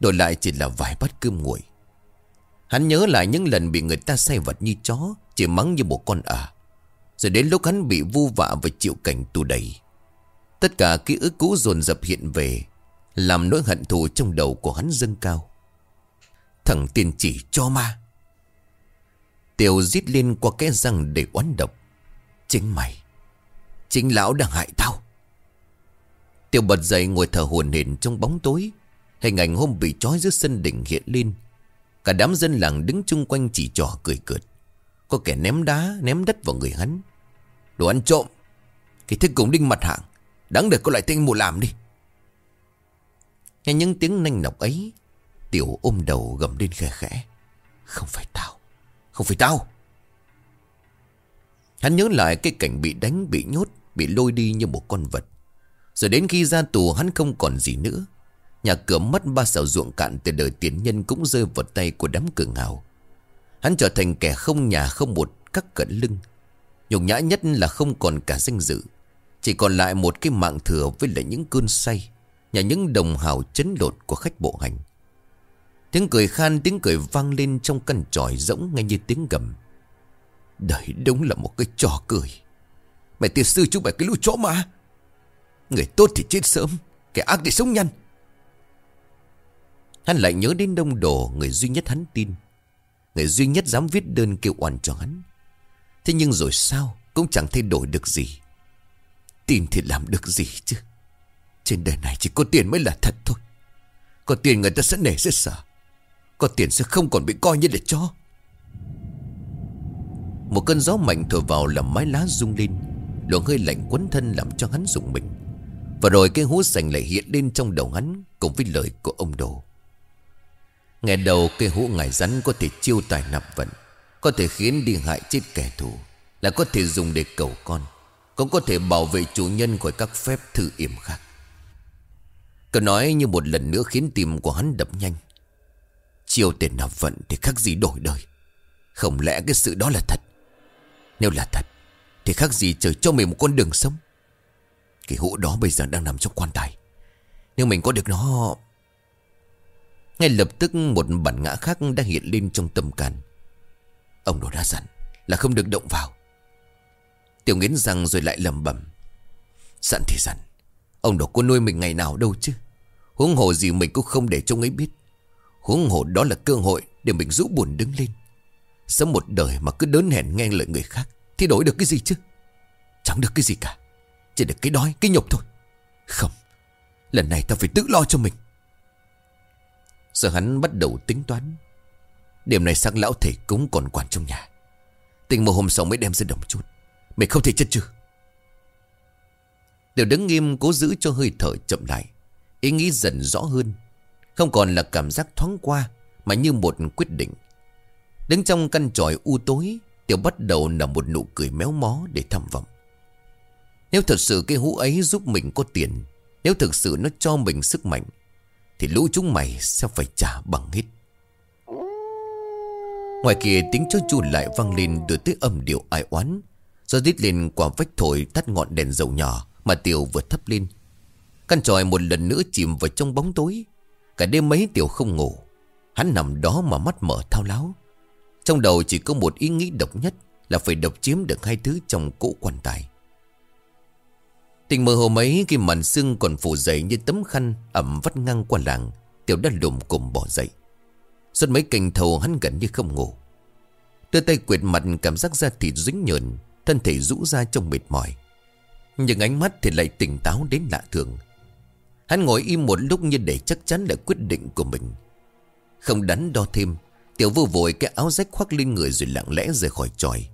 Đổi lại chỉ là vài bát cơm nguội. Hắn nhớ lại những lần bị người ta say vật như chó, Chỉ mắng như một con ả. Rồi đến lúc hắn bị vu vạ và chịu cảnh tù đầy. Tất cả ký ức cũ dồn dập hiện về, Làm nỗi hận thù trong đầu của hắn dâng cao. Thằng tiên chỉ cho ma. Tiểu giết lên qua cái răng để oán độc. Chính mày, Chính lão đang hại tao. Tiểu bật dậy ngồi thở hồn hển trong bóng tối. Hình ảnh hôm bị trói giữa sân đỉnh hiện lên. Cả đám dân làng đứng chung quanh chỉ trò cười cợt. Có kẻ ném đá, Ném đất vào người hắn. Đồ ăn trộm. Cái thích cùng đinh mặt hạng. Đáng được có lại tên mù làm đi. Nghe những tiếng nanh nọc ấy, Tiểu ôm đầu gầm lên khẽ khẽ. Không phải tao. Không phải tao. Hắn nhớ lại cái cảnh bị đánh, Bị nhốt, Bị lôi đi như một con vật. Rồi đến khi ra tù, hắn không còn gì nữa Nhà cửa mất ba xào ruộng cạn Từ đời tiến nhân cũng rơi vào tay của đám cường hào Hắn trở thành kẻ không nhà, không một Cắt cẩn lưng Nhục nhã nhất là không còn cả danh dự Chỉ còn lại một cái mạng thừa Với lại những cơn say Nhà những đồng hào chấn lột của khách bộ hành Tiếng cười khan, tiếng cười vang lên trong căn tròi rỗng ngay như tiếng gầm. Đấy đúng là một cái trò cười. Mẹ tiên sư chúng mày cái lũ chó mà. Người tốt thì chết sớm, kẻ ác thì sống nhanh. Hắn lại nhớ đến đông đồ người duy nhất hắn tin. Người duy nhất dám viết đơn kêu oan cho hắn. Thế nhưng rồi sao cũng chẳng thay đổi được gì. Tin thì làm được gì chứ. Trên đời này chỉ có tiền mới là thật thôi. Có tiền người ta sẽ nể sẽ sợ. Có tiền sẽ không còn bị coi như là cho Một cơn gió mạnh thổi vào làm mái lá rung lên Luồng hơi lạnh quấn thân làm cho hắn rụng mình và rồi cái hú sành lại hiện lên trong đầu hắn Cùng với lời của ông Đồ. Nghe đầu cây hũ ngải rắn có thể chiêu tài nạp vận, Có thể khiến đi hại chết kẻ thù, Là có thể dùng để cầu con, Cũng có thể bảo vệ chủ nhân khỏi các phép thử yểm khác. Cậu nói như một lần nữa khiến tim của hắn đập nhanh. Chiêu tiền nạp vận thì khác gì đổi đời. Không lẽ cái sự đó là thật? Nếu là thật, Thì khác gì trời cho mình một con đường sống? Cái hũ đó bây giờ đang nằm trong quan tài. Nếu mình có được nó. Ngay lập tức một bản ngã khác đã hiện lên trong tâm can. Ông đồ đã dặn Là không được động vào. Tiểu nghiến rằng rồi lại lầm bẩm. Dặn thì dặn, Ông đồ có nuôi mình ngày nào đâu chứ? Huống hồ gì mình cũng không để trông ấy biết. Huống hồ đó là cơ hội để mình rũ buồn đứng lên. Sống một đời mà cứ đớn hèn nghe lời người khác Thì đổi được cái gì chứ? Chẳng được cái gì cả. Chỉ được cái đói, cái nhục thôi. Không Lần này ta phải tự lo cho mình. Giờ hắn bắt đầu tính toán. Đêm này sang lão thể cúng còn quản trong nhà. Tình một hôm sau mới đem ra đồng chút Mày không thể chết chứ? Đều đứng nghiêm cố giữ cho hơi thở chậm lại. Ý nghĩ dần rõ hơn. Không còn là cảm giác thoáng qua Mà như một quyết định. Đứng trong căn tròi u tối Tiểu bắt đầu nở một nụ cười méo mó để thầm vọng. Nếu thật sự cái hũ ấy giúp mình có tiền, Nếu thực sự nó cho mình sức mạnh, Thì lũ chúng mày sẽ phải trả bằng hết. Ngoài kia tiếng chó chu lại vang lên đưa tới âm điệu ai oán. Do đít lên quả vách thổi tắt ngọn đèn dầu nhỏ Mà Tiểu vừa thấp lên. Căn tròi một lần nữa chìm vào trong bóng tối. Cả đêm mấy Tiểu không ngủ. Hắn nằm đó mà mắt mở thao láo. Trong đầu chỉ có một ý nghĩ độc nhất Là phải độc chiếm được hai thứ trong cỗ quan tài. Tình mơ hồ mấy khi màn xương còn phủ dậy như tấm khăn ẩm vắt ngang qua làng, Tiểu đã lùm cùng bỏ dậy. Suốt mấy cành thầu hắn gần như không ngủ. Đưa tay quyệt mặt cảm giác da thịt dính nhờn, Thân thể rũ ra trong mệt mỏi. Nhưng ánh mắt thì lại tỉnh táo đến lạ thường. Hắn ngồi im một lúc như để chắc chắn là quyết định của mình. Không đắn đo thêm, Tiểu vô vội cái áo rách khoác lên người rồi lặng lẽ rời khỏi tròi.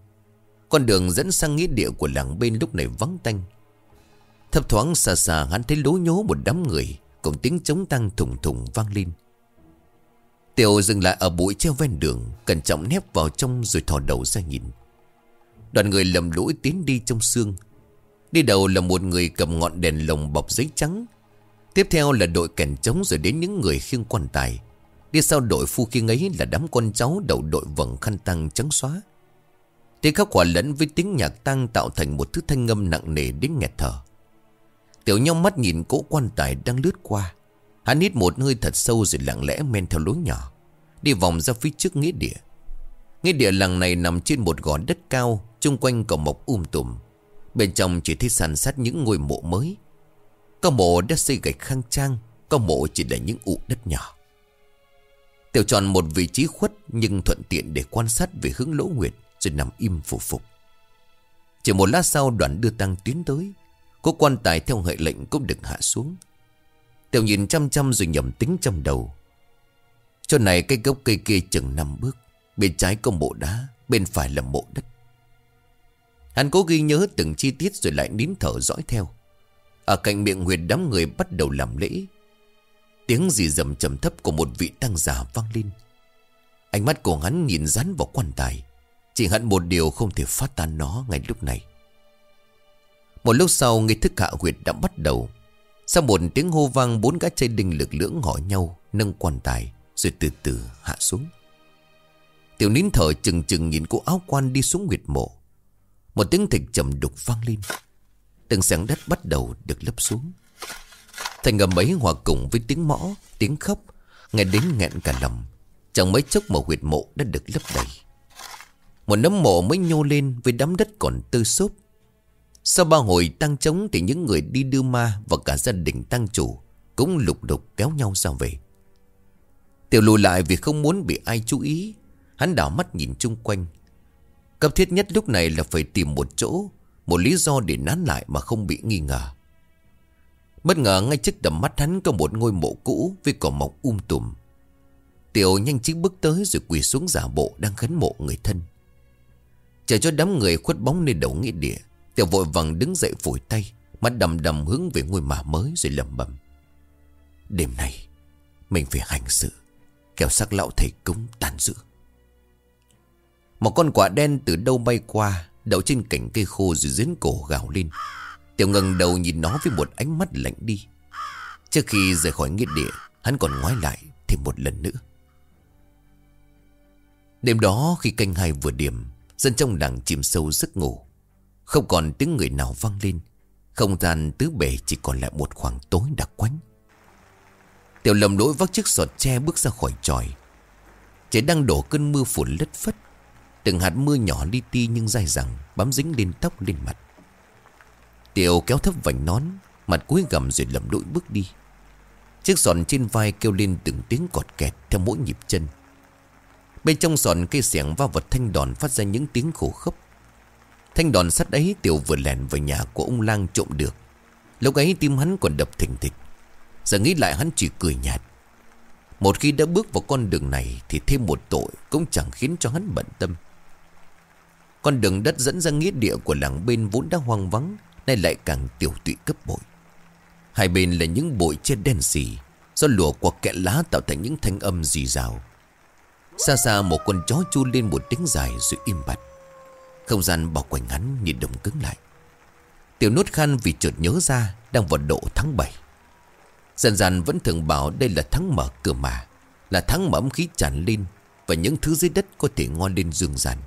Con đường dẫn sang nghĩa địa của làng bên lúc này vắng tanh. Thấp thoáng xa xa, hắn thấy lố nhố một đám người, Cùng tiếng chống tăng thùng thùng vang lên Tiểu dừng lại ở bụi treo ven đường, Cẩn trọng nép vào trong rồi thò đầu ra nhìn Đoàn người lầm lũi tiến đi trong xương Đi đầu là một người cầm ngọn đèn lồng bọc giấy trắng Tiếp theo là đội kèn trống rồi đến những người khiêng quan tài. Đi sau đội phu khiêng ấy là đám con cháu đầu đội vầng khăn tăng trắng xóa. Tiếng khắc hòa lẫn với tiếng nhạc tăng tạo thành một thứ thanh ngâm nặng nề đến nghẹt thở. Tiểu nhau mắt nhìn cỗ quan tài đang lướt qua. Hắn hít một hơi thật sâu rồi lặng lẽ men theo lối nhỏ. Đi vòng ra phía trước nghĩa địa. Nghĩa địa làng này nằm trên một gò đất cao, chung quanh cỏ mọc um tùm. Bên trong chỉ thấy sàn sát những ngôi mộ mới. Có mộ đã xây gạch khang trang Có mộ chỉ là những ụ đất nhỏ Tiểu chọn một vị trí khuất Nhưng thuận tiện để quan sát về hướng lỗ nguyệt Rồi nằm im phục phục Chỉ một lát sau đoàn đưa tăng tiến tới Cô quan tài theo hệ lệnh cũng được hạ xuống. Tiểu nhìn chăm chăm rồi nhầm tính trong đầu. Chỗ này cây gốc cây kia chừng năm bước. Bên trái có mộ đá, Bên phải là mộ đất. Hắn cố ghi nhớ từng chi tiết rồi lại nín thở dõi theo. Ở cạnh miệng huyệt đám người bắt đầu làm lễ. Tiếng gì rầm trầm thấp của một vị tăng giả vang lên. Ánh mắt của hắn nhìn rắn vào quan tài. Chỉ hận một điều không thể phát tan nó ngay lúc này. Một lúc sau, nghi thức hạ huyệt đã bắt đầu. Sau một tiếng hô vang, bốn gã chơi đinh lực lưỡng hỏi nhau, Nâng quan tài, Rồi từ từ hạ xuống. Tiểu nín thở chừng chừng nhìn cô áo quan đi xuống huyệt mộ. Một tiếng thịt trầm đục vang lên. Từng sáng đất bắt đầu được lấp xuống. Thành ngầm ấy hòa cùng với tiếng mõ, Tiếng khóc, Nghe đến nghẹn cả lòng. Chẳng mấy chốc mà huyệt mộ đã được lấp đầy. Một nấm mộ mới nhô lên Với đám đất còn tư xốp. Sau ba hồi tăng trống Thì những người đi đưa ma Và cả gia đình tăng chủ Cũng lục đục kéo nhau ra về Tiểu lùi lại vì không muốn bị ai chú ý, Hắn đảo mắt nhìn chung quanh Cấp thiết nhất lúc này là phải tìm một chỗ, Một lý do để nán lại mà không bị nghi ngờ Bất ngờ ngay trước tầm mắt hắn có một ngôi mộ cũ với cỏ mọc um tùm. Tiểu nhanh chí bước tới rồi quỳ xuống giả bộ đang khấn mộ người thân. Chờ cho đám người khuất bóng lên đầu nghĩa địa. Tiểu vội vàng đứng dậy phủi tay, mắt đầm đầm hướng về ngôi mả mới rồi lầm bầm. Đêm nay, mình phải hành sự, kéo sắc lão thầy cúng tàn dữ. Một con quả đen từ đâu bay qua, đậu trên cành cây khô rồi dến cổ gào lên. Tiểu ngẩng đầu nhìn nó với một ánh mắt lạnh đi Trước khi rời khỏi nghĩa địa Hắn còn ngoái lại thêm một lần nữa Đêm đó khi canh hai vừa điểm Dân trong làng chìm sâu giấc ngủ không còn tiếng người nào vang lên. Không gian tứ bề chỉ còn lại một khoảng tối đặc quánh. Tiểu lầm lỗi vác chiếc sọt tre bước ra khỏi tròi. Trời đang đổ cơn mưa phùn lất phất. Từng hạt mưa nhỏ li ti nhưng dai dẳng, Bám dính lên tóc, lên mặt. Tiểu kéo thấp vành nón, Mặt cúi gầm rồi lầm lỗi bước đi. Chiếc sòn trên vai kêu lên từng tiếng cọt kẹt Theo mỗi nhịp chân. Bên trong sòn cây xẻng va vật thanh đòn Phát ra những tiếng khổ khốc Thanh đòn sắt ấy Tiểu vừa lèn vào nhà của ông lang trộm được. Lúc ấy tim hắn còn đập thình thịch. Giờ nghĩ lại hắn chỉ cười nhạt. Một khi đã bước vào con đường này Thì thêm một tội Cũng chẳng khiến cho hắn bận tâm. Con đường đất dẫn ra nghĩa địa của làng bên vốn đã hoang vắng, Nay lại càng tiểu tụy cấp bội. Hai bên là những bụi trên đen xì, Do lùa qua kẽ lá tạo thành những thanh âm dì rào. Xa xa một con chó chu lên một tiếng dài rồi im bặt. Không gian bao quanh hắn như đồng cứng lại. Tiểu nốt khan vì chợt nhớ ra Đang vào độ tháng 7 Dần dần vẫn thường bảo đây là tháng mở cửa mà, Là tháng mở khí tràn lên Và những thứ dưới đất có thể ngon lên dương dàn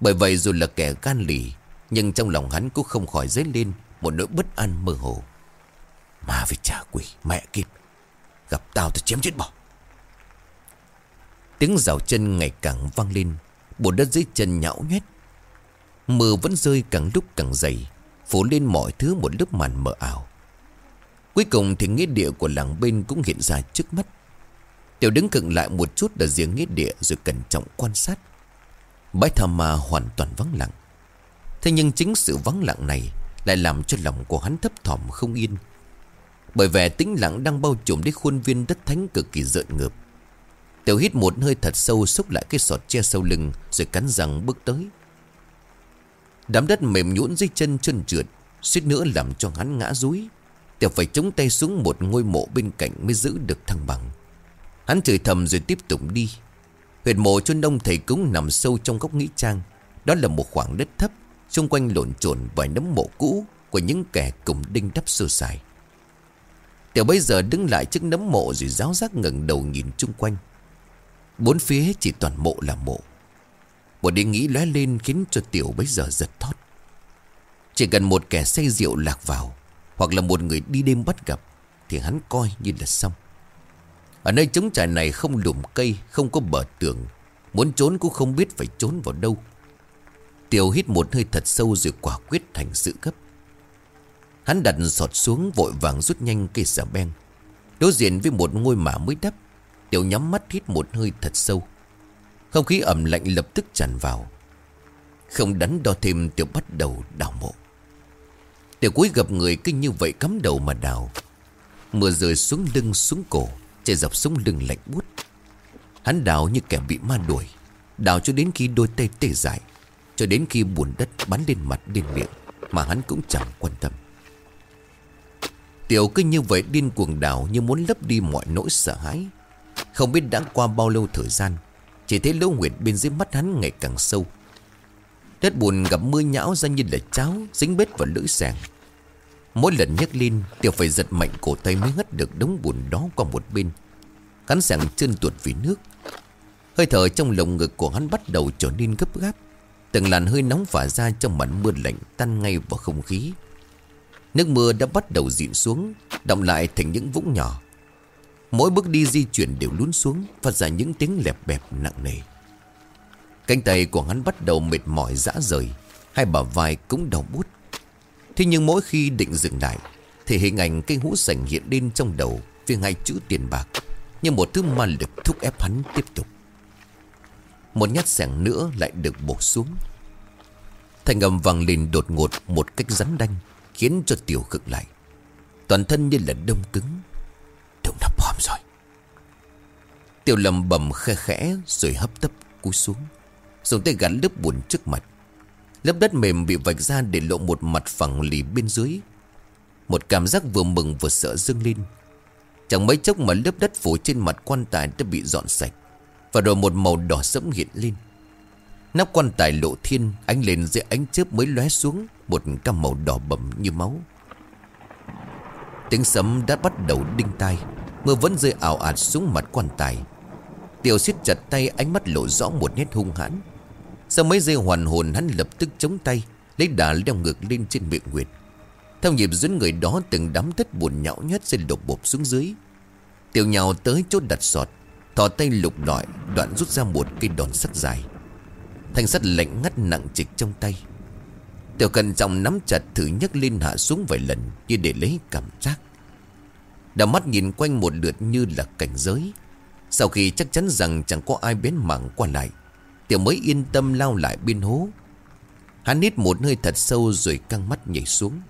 Bởi vậy dù là kẻ gan lì, nhưng trong lòng hắn cũng không khỏi dấy lên Một nỗi bất an mơ hồ. Mà vì trả quỷ, mẹ kịp Gặp tao thì chém chết bỏ. Tiếng rào chân ngày càng vang lên Bùn đất dưới chân nhão nhét Mưa vẫn rơi càng lúc càng dày, Phủ lên mọi thứ một lớp màn mờ ảo. Cuối cùng thì nghĩa địa của làng bên cũng hiện ra trước mắt. Tiểu đứng cận lại một chút ở giếng nghĩa địa rồi cẩn trọng quan sát. Bãi thà ma hoàn toàn vắng lặng. Thế nhưng chính sự vắng lặng này Lại làm cho lòng của hắn thấp thỏm không yên. Bởi vẻ tĩnh lặng đang bao trùm đến khuôn viên đất thánh cực kỳ rợn ngợp. Tiểu hít một hơi thật sâu, xúc lại cái sọt che sau lưng, Rồi cắn răng bước tới. Đám đất mềm nhũn dưới chân chân trượt, suýt nữa làm cho hắn ngã rúi. Tiểu phải chống tay xuống một ngôi mộ bên cạnh mới giữ được thăng bằng. Hắn chửi thầm rồi tiếp tục đi. Huyệt mộ chôn đông thầy cúng nằm sâu trong góc nghĩ trang. Đó là một khoảng đất thấp, Xung quanh lộn trộn vài nấm mộ cũ Của những kẻ cùng đinh đắp sơ sài. Tiểu bây giờ đứng lại trước nấm mộ Rồi giáo giác ngẩng đầu nhìn chung quanh. Bốn phía chỉ toàn mộ là mộ. Một ý nghĩ lóe lên Khiến cho Tiểu bấy giờ giật thót Chỉ cần một kẻ say rượu lạc vào, Hoặc là một người đi đêm bắt gặp, Thì hắn coi như là xong Ở nơi trống trải này không lùm cây, Không có bờ tường, Muốn trốn cũng không biết phải trốn vào đâu Tiểu hít một hơi thật sâu rồi quả quyết thành sự gấp. Hắn đặt sọt xuống vội vàng rút nhanh cây xà beng. Đối diện với một ngôi mả mới đắp. Tiểu nhắm mắt hít một hơi thật sâu. Không khí ẩm lạnh lập tức tràn vào. Không đắn đo thêm, Tiểu bắt đầu đào mộ. Tiểu cuối gặp người kinh như vậy cắm đầu mà đào. Mưa rơi xuống lưng, xuống cổ. Chạy dọc xuống lưng lạnh buốt. Hắn đào như kẻ bị ma đuổi. Đào cho đến khi đôi tay tê dại, Cho đến khi buồn đất bắn lên mặt lên miệng Mà hắn cũng chẳng quan tâm Tiểu cứ như vậy điên cuồng đào Như muốn lấp đi mọi nỗi sợ hãi Không biết đã qua bao lâu thời gian chỉ thấy lỗ nguyệt bên dưới mắt hắn ngày càng sâu. Đất bùn gặp mưa nhão ra như là cháo, Dính bết vào lưỡi sàng. Mỗi lần nhấc lên Tiểu phải giật mạnh cổ tay mới hất được đống bùn đó qua một bên. Cắn sàng chân tuột vì nước. Hơi thở trong lồng ngực của hắn bắt đầu trở nên gấp gáp. Từng làn hơi nóng phả ra trong màn mưa lạnh tan ngay vào không khí. Nước mưa đã bắt đầu dịn xuống Động lại thành những vũng nhỏ. Mỗi bước đi di chuyển đều lún xuống, Phát ra những tiếng lẹp bẹp nặng nề. Cánh tay của hắn bắt đầu mệt mỏi dã rời, Hai bả vai cũng đau bút Thế nhưng mỗi khi định dừng lại Thì hình ảnh cây hũ sành hiện lên trong đầu Vì hai chữ tiền bạc Như một thứ ma lực thúc ép hắn tiếp tục. Một nhát sẻng nữa lại được bổ xuống. Thành âm vang lên đột ngột Một cách rắn đanh, Khiến cho tiểu khực lại. Toàn thân như là đông cứng đúng nắp bom rồi. Tiểu lầm bầm khe khẽ Rồi hấp tấp cú xuống, Dùng tay gắn lớp bùn trước mặt. Lớp đất mềm bị vạch ra để lộ một mặt phẳng lì bên dưới. Một cảm giác vừa mừng vừa sợ dâng lên. Chẳng mấy chốc mà lớp đất phủ trên mặt quan tài đã bị dọn sạch Và rồi một màu đỏ sẫm hiện lên. Nắp quan tài lộ thiên Ánh lên dưới ánh chớp mới lóe xuống Một cam màu đỏ bầm như máu. Tiếng sấm đã bắt đầu đinh tai, Mưa vẫn rơi ảo ạt xuống mặt quan tài. Tiểu siết chặt tay, ánh mắt lộ rõ một nét hung hãn. Sau mấy giây hoàn hồn, hắn lập tức chống tay, Lấy đà leo ngược lên trên miệng Nguyệt. Theo nhịp dẫn người đó, từng đám thất buồn nhão nhét sẽ đột bộp xuống dưới. Tiểu nhào tới chốt đặt sọt, Thò tay lục lọi, Đoạn rút ra một cây đòn sắt dài. Thanh sắt lạnh ngắt nặng trịch trong tay. Tiểu cần dòng nắm chặt thử nhấc lên hạ xuống vài lần Như để lấy cảm giác. Đào mắt nhìn quanh một lượt như là cảnh giới. Sau khi chắc chắn rằng chẳng có ai bén mảng qua lại, Tiểu mới yên tâm lao lại bên hố. Hắn hít một hơi thật sâu rồi căng mắt nhảy xuống.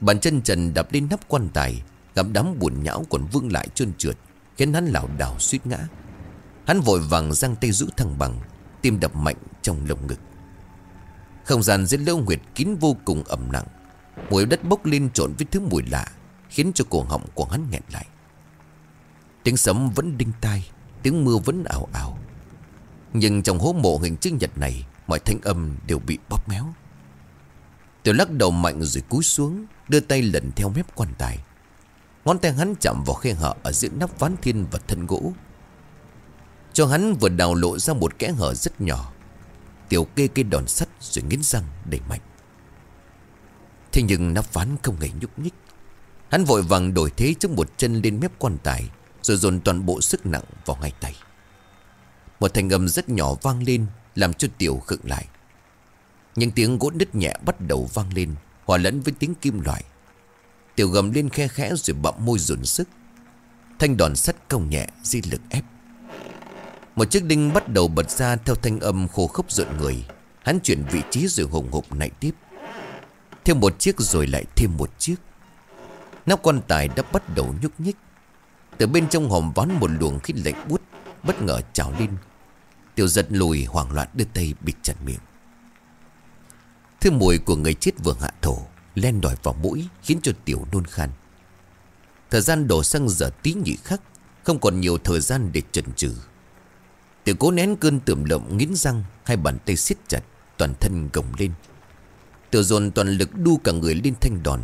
Bàn chân trần đập lên nắp quan tài, Gặp đám buồn nhão còn vương lại trơn trượt, Khiến hắn lảo đảo suýt ngã. Hắn vội vàng giang tay giữ thăng bằng, Tim đập mạnh trong lồng ngực. Không gian dưới lâu huyệt kín vô cùng ẩm nặng. Mùi đất bốc lên trộn với thứ mùi lạ, Khiến cho cổ họng của hắn nghẹn lại. Tiếng sấm vẫn đinh tai, Tiếng mưa vẫn ảo ảo. Nhưng trong hố mộ hình chữ nhật này, Mọi thanh âm đều bị bóp méo. Tiểu lắc đầu mạnh rồi cúi xuống, Đưa tay lần theo mép quan tài. Ngón tay hắn chạm vào khe hở Ở giữa nắp ván thiên và thân gỗ. Cho hắn vừa đào lộ ra một kẽ hở rất nhỏ Tiểu kê cây đòn sắt rồi nghiến răng đẩy mạnh. Thế nhưng nắp ván không hề nhúc nhích. Hắn vội vàng đổi thế trước một chân lên mép quan tài, Rồi dồn toàn bộ sức nặng vào ngay tay. Một thành âm rất nhỏ vang lên, Làm cho tiểu khựng lại. Những tiếng gỗ nứt nhẹ bắt đầu vang lên, Hòa lẫn với tiếng kim loại. Tiểu gầm lên khe khẽ rồi bậm môi dồn sức. Thanh đòn sắt công nhẹ, di lực ép. Một chiếc đinh bắt đầu bật ra theo thanh âm khô khốc rợn người. Hắn chuyển vị trí rồi hùng hục nạy tiếp. Thêm một chiếc rồi lại thêm một chiếc. Nắp quan tài đã bắt đầu nhúc nhích. Từ bên trong hòm ván một luồng khí lạnh bút Bất ngờ trào lên. Tiểu giật lùi hoảng loạn đưa tay bịt chặt miệng. Thứ mùi của người chết vừa hạ thổ, Len đòi vào mũi, Khiến cho tiểu nôn khan. Thời gian đổ sang giờ tí nhị khắc, Không còn nhiều thời gian để chần chừ. Tiểu cố nén cơn tưởng lộng nghiến răng, Hai bàn tay siết chặt, Toàn thân gồng lên. Tiểu dồn toàn lực đu cả người lên thanh đòn.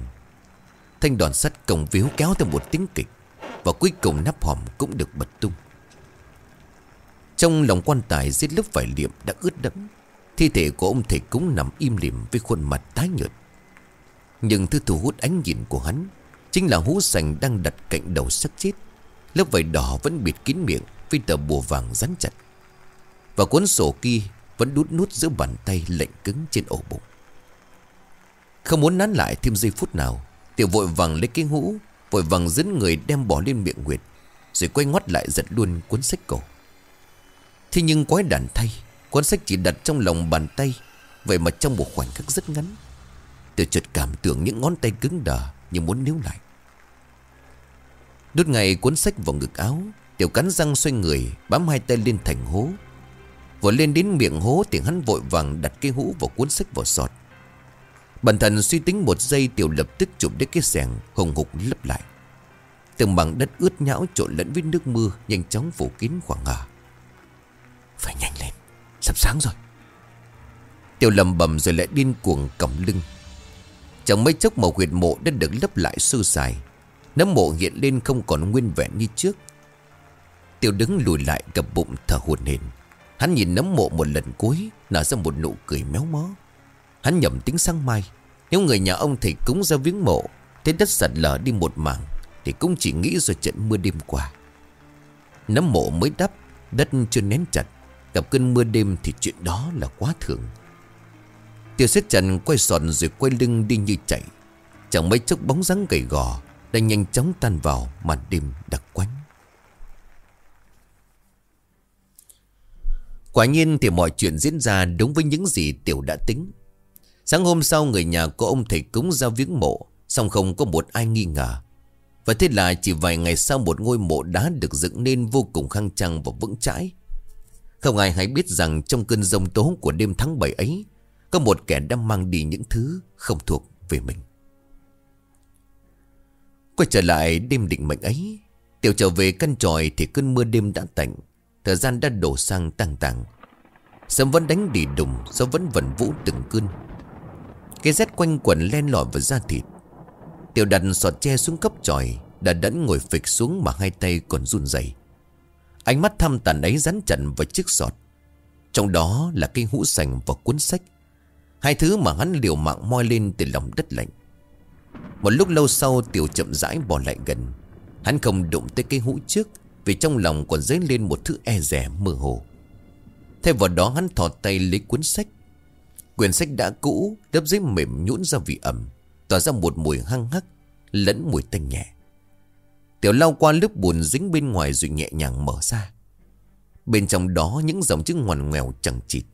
Thanh đòn sắt cổng víu kéo theo một tiếng kịch, Và cuối cùng nắp hòm cũng được bật tung. Trong lòng quan tài dưới lớp vải liệm đã ướt đẫm, Thi thể của ông thầy cúng nằm im lìm với khuôn mặt tái nhợt. Nhưng thứ thu hút ánh nhìn của hắn Chính là hú sành đang đặt cạnh đầu sắc chết. Lớp vải đỏ vẫn bịt kín miệng Với tờ bùa vàng rắn chặt. Và cuốn sổ kia vẫn đút nút giữa bàn tay lạnh cứng trên ổ bụng. Không muốn nán lại thêm giây phút nào, Tiểu vội vàng lấy cái hũ Vội vàng dẫn người đem bỏ lên miệng Nguyệt, Rồi quay ngoắt lại giật luôn cuốn sách cổ. Thế nhưng quái đàn thay, Cuốn sách chỉ đặt trong lòng bàn tay, Vậy mà trong một khoảnh khắc rất ngắn. Tiểu chợt cảm tưởng những ngón tay cứng đờ Như muốn níu lại. Đút ngay cuốn sách vào ngực áo, Tiểu cắn răng xoay người, Bám hai tay lên thành hố Vừa lên đến miệng hố thì hắn vội vàng đặt cái hũ vào cuốn sách vào sọt. Bản thân suy tính một giây Tiểu lập tức chụp đến cái sẻng, Hùng hục lấp lại. Từng bằng đất ướt nhão trộn lẫn với nước mưa, Nhanh chóng phủ kín khoảng ngờ Phải nhanh lên, Sắp sáng rồi. Tiểu lầm bầm rồi lại điên cuồng cầm lưng. Chẳng mấy chốc màu huyệt mộ đã được lấp lại sơ sài. Nấm mộ hiện lên không còn nguyên vẹn như trước. Tiểu đứng lùi lại gập bụng thở hồn hển. Hắn nhìn nấm mộ một lần cuối, Nở ra một nụ cười méo mó. Hắn nhầm tính sang mai. Nếu người nhà ông thầy cúng ra viếng mộ Thế đất sạt lở đi một mảng, Thì cũng chỉ nghĩ rồi trận mưa đêm qua. Nấm mộ mới đắp, Đất chưa nén chặt. Gặp cơn mưa đêm thì chuyện đó là quá thường. Tiêu xếp trần quay sòn rồi quay lưng đi như chạy. Chẳng mấy chốc bóng dáng gầy gò Đã nhanh chóng tan vào màn đêm đặc quánh. Quả nhiên thì mọi chuyện diễn ra đúng với những gì Tiểu đã tính. Sáng hôm sau, người nhà của ông thầy cúng ra viếng mộ, song không có một ai nghi ngờ. Và thế là chỉ vài ngày sau một ngôi mộ đá được dựng nên vô cùng khang trang và vững chãi. Không ai hay biết rằng trong cơn rông tố của đêm tháng 7 ấy, Có một kẻ đã mang đi những thứ không thuộc về mình. Quay trở lại đêm định mệnh ấy, Tiểu trở về căn tròi thì cơn mưa đêm đã tạnh. Thời gian đã đổ sang tăng tăng Sớm vẫn đánh đi đùng Gió vẫn vần vũ từng cơn. Cái rét quanh quẩn len lỏi vào da thịt. Tiểu đặt sọt che xuống cấp tròi, Đã đẫn ngồi phịch xuống mà hai tay còn run rẩy. Ánh mắt thăm tàn ấy rắn chặt vào chiếc sọt. Trong đó là cây hũ sành và cuốn sách. Hai thứ mà hắn liều mạng moi lên từ lòng đất lạnh. Một lúc lâu sau, Tiểu chậm rãi bỏ lại gần. Hắn không đụng tới cây hũ trước vì trong lòng còn dấy lên một thứ e rẻ mơ hồ. Thay vào đó, hắn thò tay lấy cuốn sách. Quyển sách đã cũ, Lớp giấy mềm nhũn ra vị ẩm, Tỏa ra một mùi hăng hắc, Lẫn mùi tanh nhẹ. Tiểu lao qua lớp bùn dính bên ngoài Rồi nhẹ nhàng mở ra. Bên trong đó, những dòng chữ ngoằn ngoèo chẳng chịt,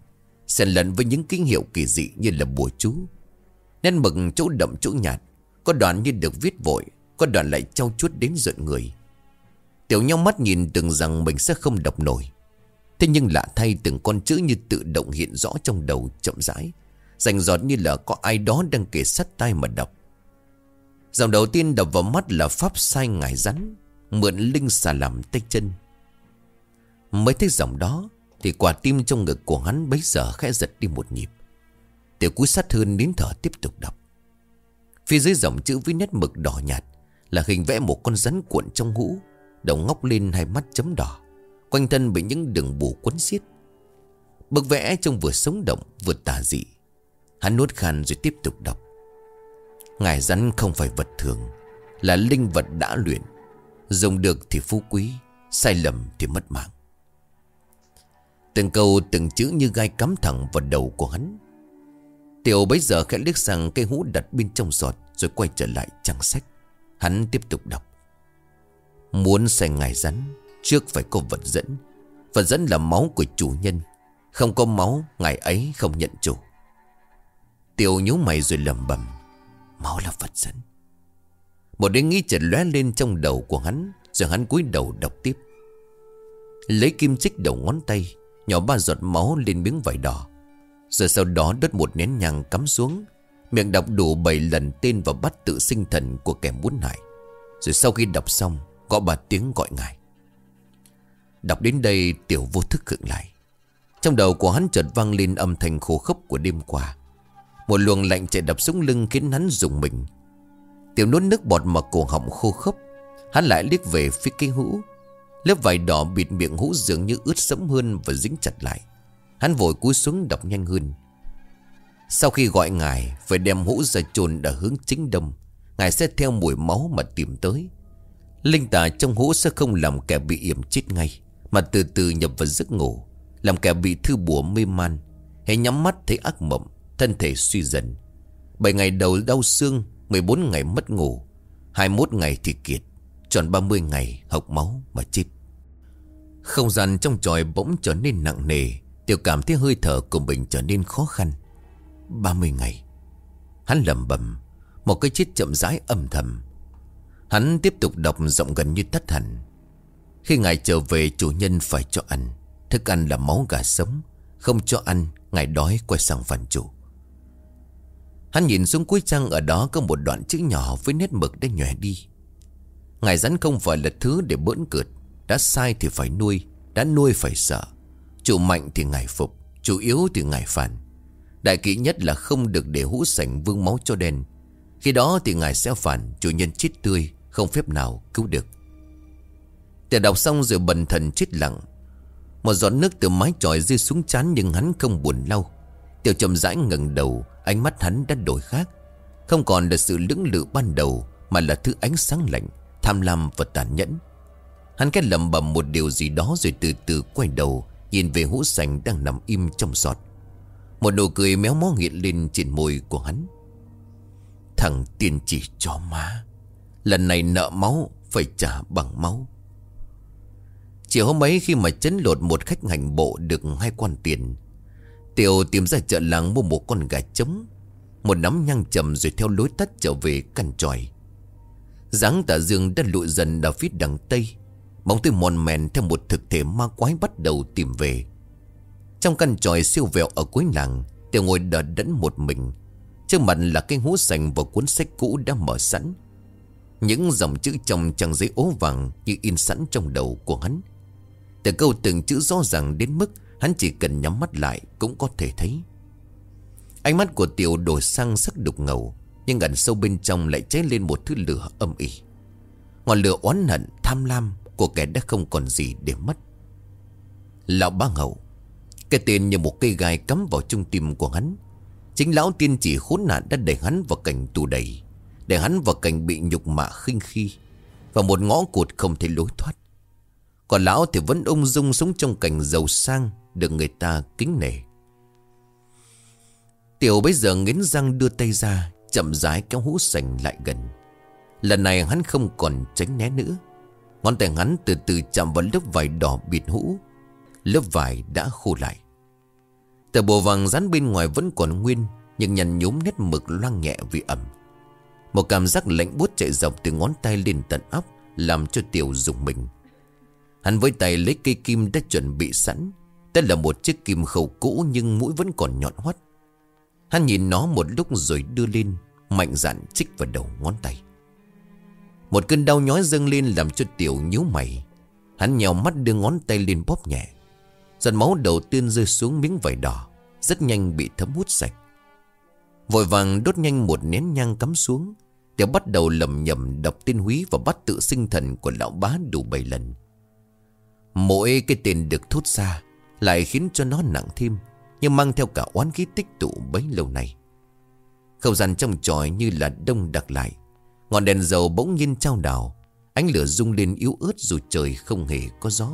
Xen lẫn với những kinh hiệu kỳ dị Như là bùa chú. Nên mực chỗ đậm chỗ nhạt, Có đoạn như được viết vội, Có đoạn lại trao chuốt đến giận người. Tiểu nhau mắt nhìn tưởng rằng mình sẽ không đọc nổi. Thế nhưng lạ thay từng con chữ như tự động hiện rõ trong đầu chậm rãi, Rành giọt như là có ai đó đang kể sắt tay mà đọc. Dòng đầu tiên đập vào mắt là pháp sai ngải rắn, Mượn linh xà làm tay chân. Mới thấy dòng đó, Thì quả tim trong ngực của hắn bấy giờ khẽ giật đi một nhịp. Tiểu cúi sát hơn nín thở tiếp tục đọc. Phía dưới dòng chữ với nét mực đỏ nhạt Là hình vẽ một con rắn cuộn trong hũ. Đầu ngóc lên hai mắt chấm đỏ, Quanh thân bị những đường bù quấn xiết. Bức vẽ trông vừa sống động, vừa tà dị. Hắn nuốt khan rồi tiếp tục đọc. Ngài rắn không phải vật thường, Là linh vật đã luyện. Dùng được thì phú quý, Sai lầm thì mất mạng. Từng câu, từng chữ như gai cắm thẳng vào đầu của hắn. Tiểu bấy giờ khẽ liếc sang cây hũ đặt bên trong giọt, Rồi quay trở lại trang sách. Hắn tiếp tục đọc. Muốn xem ngài rắn, Trước phải có vật dẫn. Vật dẫn là máu của chủ nhân. Không có máu, Ngài ấy không nhận chủ. Tiểu nhíu mày rồi lầm bầm Máu là vật dẫn. Một ý nghĩ chợt lóe lên trong đầu của hắn, Rồi hắn cúi đầu đọc tiếp. Lấy kim chích đầu ngón tay, Nhỏ ba giọt máu lên miếng vải đỏ. Rồi sau đó đốt một nén nhang cắm xuống, Miệng đọc đủ 7 lần tên và bắt tự sinh thần của kẻ muốn hại. Rồi sau khi đọc xong có ba tiếng gọi ngài. Đọc đến đây, tiểu vô thức khựng lại. Trong đầu của hắn chợt vang lên âm thanh khô khốc của đêm qua. Một luồng lạnh chạy đập xuống lưng khiến hắn rùng mình. Tiểu nuốt nước bọt mà cổ họng khô khốc, Hắn lại liếc về phía cái hũ. Lớp vải đỏ bịt miệng hũ dường như ướt sẫm hơn và dính chặt lại. Hắn vội cúi xuống đọc nhanh hơn. Sau khi gọi ngài, Phải đem hũ ra chôn ở hướng chính đông. Ngài sẽ theo mùi máu mà tìm tới. Linh tà trong hũ sẽ không làm kẻ bị yểm chết ngay, Mà từ từ nhập vào giấc ngủ, Làm kẻ bị thư bùa mê man. Hãy nhắm mắt thấy ác mộng, Thân thể suy dần. 7 ngày đầu đau xương 14 ngày mất ngủ 21 ngày thì kiệt, Tròn 30 ngày hộc máu mà chết. Không gian trong tròi bỗng trở nên nặng nề, Tiểu cảm thấy hơi thở của mình trở nên khó khăn. 30 ngày, Hắn lầm bầm Một cái chết chậm rãi âm thầm. Hắn tiếp tục đọc giọng gần như thất hẳn Khi ngài trở về chủ nhân phải cho ăn Thức ăn là máu gà sống Không cho ăn Ngài đói quay sang phản chủ Hắn nhìn xuống cuối trăng ở đó có một đoạn chữ nhỏ với nét mực đã nhòe đi. Ngài rắn không phải là thứ để bỡn cợt. Đã sai thì phải nuôi, đã nuôi phải sợ. Chủ mạnh thì ngài phục, chủ yếu thì ngài phản. Đại kỵ nhất là không được để hũ sảnh vương máu cho đen. Khi đó thì ngài sẽ phản, chủ nhân chết tươi, không phép nào cứu được. Để đọc xong rồi bần thần chết lặng. Một giọt nước từ mái tròi rơi xuống chán nhưng hắn không buồn lau. Tiểu chậm rãi ngẩng đầu, Ánh mắt hắn đã đổi khác Không còn là sự lưỡng lự ban đầu, Mà là thứ ánh sáng lạnh, Tham lam và tàn nhẫn Hắn kết lầm bầm một điều gì đó Rồi từ từ quay đầu, Nhìn về hũ sành đang nằm im trong giọt Một nụ cười méo mó hiện lên trên môi của hắn Thằng tiên chỉ cho má Lần này nợ máu, Phải trả bằng máu. Chiều hôm ấy khi mà chấn lột một khách hành bộ được hai quan tiền, Tiểu tìm ra chợ làng mua một con gà trống, Một nắm nhang chậm rồi theo lối tắt trở về căn tròi. Dáng tả dương đã lụi dần đã phía đằng tây, Bóng tôi mòn mèn theo một thực thể ma quái bắt đầu tìm về. Trong căn tròi siêu vẹo ở cuối làng, Tiểu ngồi đờ đẫn một mình, Trước mặt là cái hũ sành và cuốn sách cũ đã mở sẵn. Những dòng chữ trong trang giấy ố vàng Như in sẵn trong đầu của hắn. Từ câu từng chữ rõ ràng đến mức Hắn chỉ cần nhắm mắt lại cũng có thể thấy. Ánh mắt của tiểu đổi sang sắc đục ngầu Nhưng ẩn sâu bên trong lại cháy lên một thứ lửa âm ỉ. Ngọn lửa oán hận, tham lam Của kẻ đã không còn gì để mất. Lão ba ngầu Cái tên như một cây gai cắm vào trung tim của hắn. Chính lão tiên chỉ khốn nạn đã đẩy hắn vào cảnh tù đầy. Để hắn vào cảnh bị nhục mạ khinh khi, Và một ngõ cụt không thể lối thoát. Còn lão thì vẫn ung dung sống trong cảnh giàu sang, được người ta kính nể. Tiểu bây giờ nghiến răng đưa tay ra, Chậm rãi kéo hũ sành lại gần. Lần này hắn không còn tránh né nữa. Ngón tay hắn từ từ chạm vào lớp vải đỏ bịt hũ. Lớp vải đã khô lại. Tờ bồ vàng dán bên ngoài vẫn còn nguyên, Nhưng nhằn nhúm nét mực loang nhẹ vì ẩm. Một cảm giác lạnh buốt chạy dọc từ ngón tay lên tận óc Làm cho Tiểu dùng mình Hắn với tay lấy cây kim đã chuẩn bị sẵn đây là một chiếc kim khẩu cũ nhưng mũi vẫn còn nhọn hoắt. Hắn nhìn nó một lúc rồi đưa lên, mạnh dạn chích vào đầu ngón tay. Một cơn đau nhói dâng lên làm cho tiểu nhíu mày. Hắn nhèo mắt đưa ngón tay lên bóp nhẹ. Giọt máu đầu tiên rơi xuống miếng vải đỏ, rất nhanh bị thấm hút sạch. Vội vàng đốt nhanh một nén nhang cắm xuống, tiểu bắt đầu lầm nhầm đọc tên húy và bắt tự sinh thần của lão bá đủ bảy lần. Mỗi cái tên được thốt ra lại khiến cho nó nặng thêm, Nhưng mang theo cả oán khí tích tụ bấy lâu nay. Không gian trong tròi như là đông đặc lại, Ngọn đèn dầu bỗng nhiên trao đảo, Ánh lửa rung lên yếu ớt dù trời không hề có gió.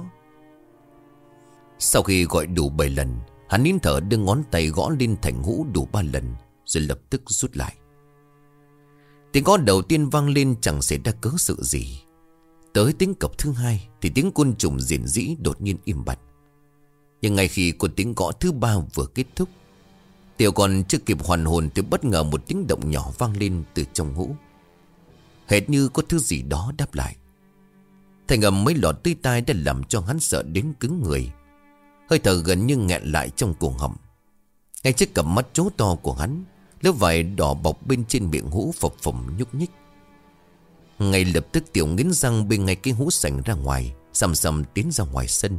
Sau khi gọi đủ 7 lần, Hắn nín thở đưa ngón tay gõ lên thành hũ đủ 3 lần, Rồi lập tức rút lại. Tiếng gõ đầu tiên vang lên chẳng xảy ra cớ sự gì. Tới tiếng cọc thứ hai Thì tiếng côn trùng diễn dĩ đột nhiên im bặt. Nhưng ngay khi cuộc tiếng gõ thứ ba vừa kết thúc, Tiểu còn chưa kịp hoàn hồn Thì bất ngờ một tiếng động nhỏ vang lên từ trong hũ. Hệt như có thứ gì đó đáp lại. Thành âm mấy lọt tươi tai đã làm cho hắn sợ đến cứng người. Hơi thở gần như nghẹn lại trong cổ họng. Ngay trước cặp mắt chố to của hắn Lớp vải đỏ bọc bên trên miệng hũ phập phồng nhúc nhích. Ngay lập tức tiểu nghiến răng bên ngay cái hũ sành ra ngoài, Xăm xăm tiến ra ngoài sân.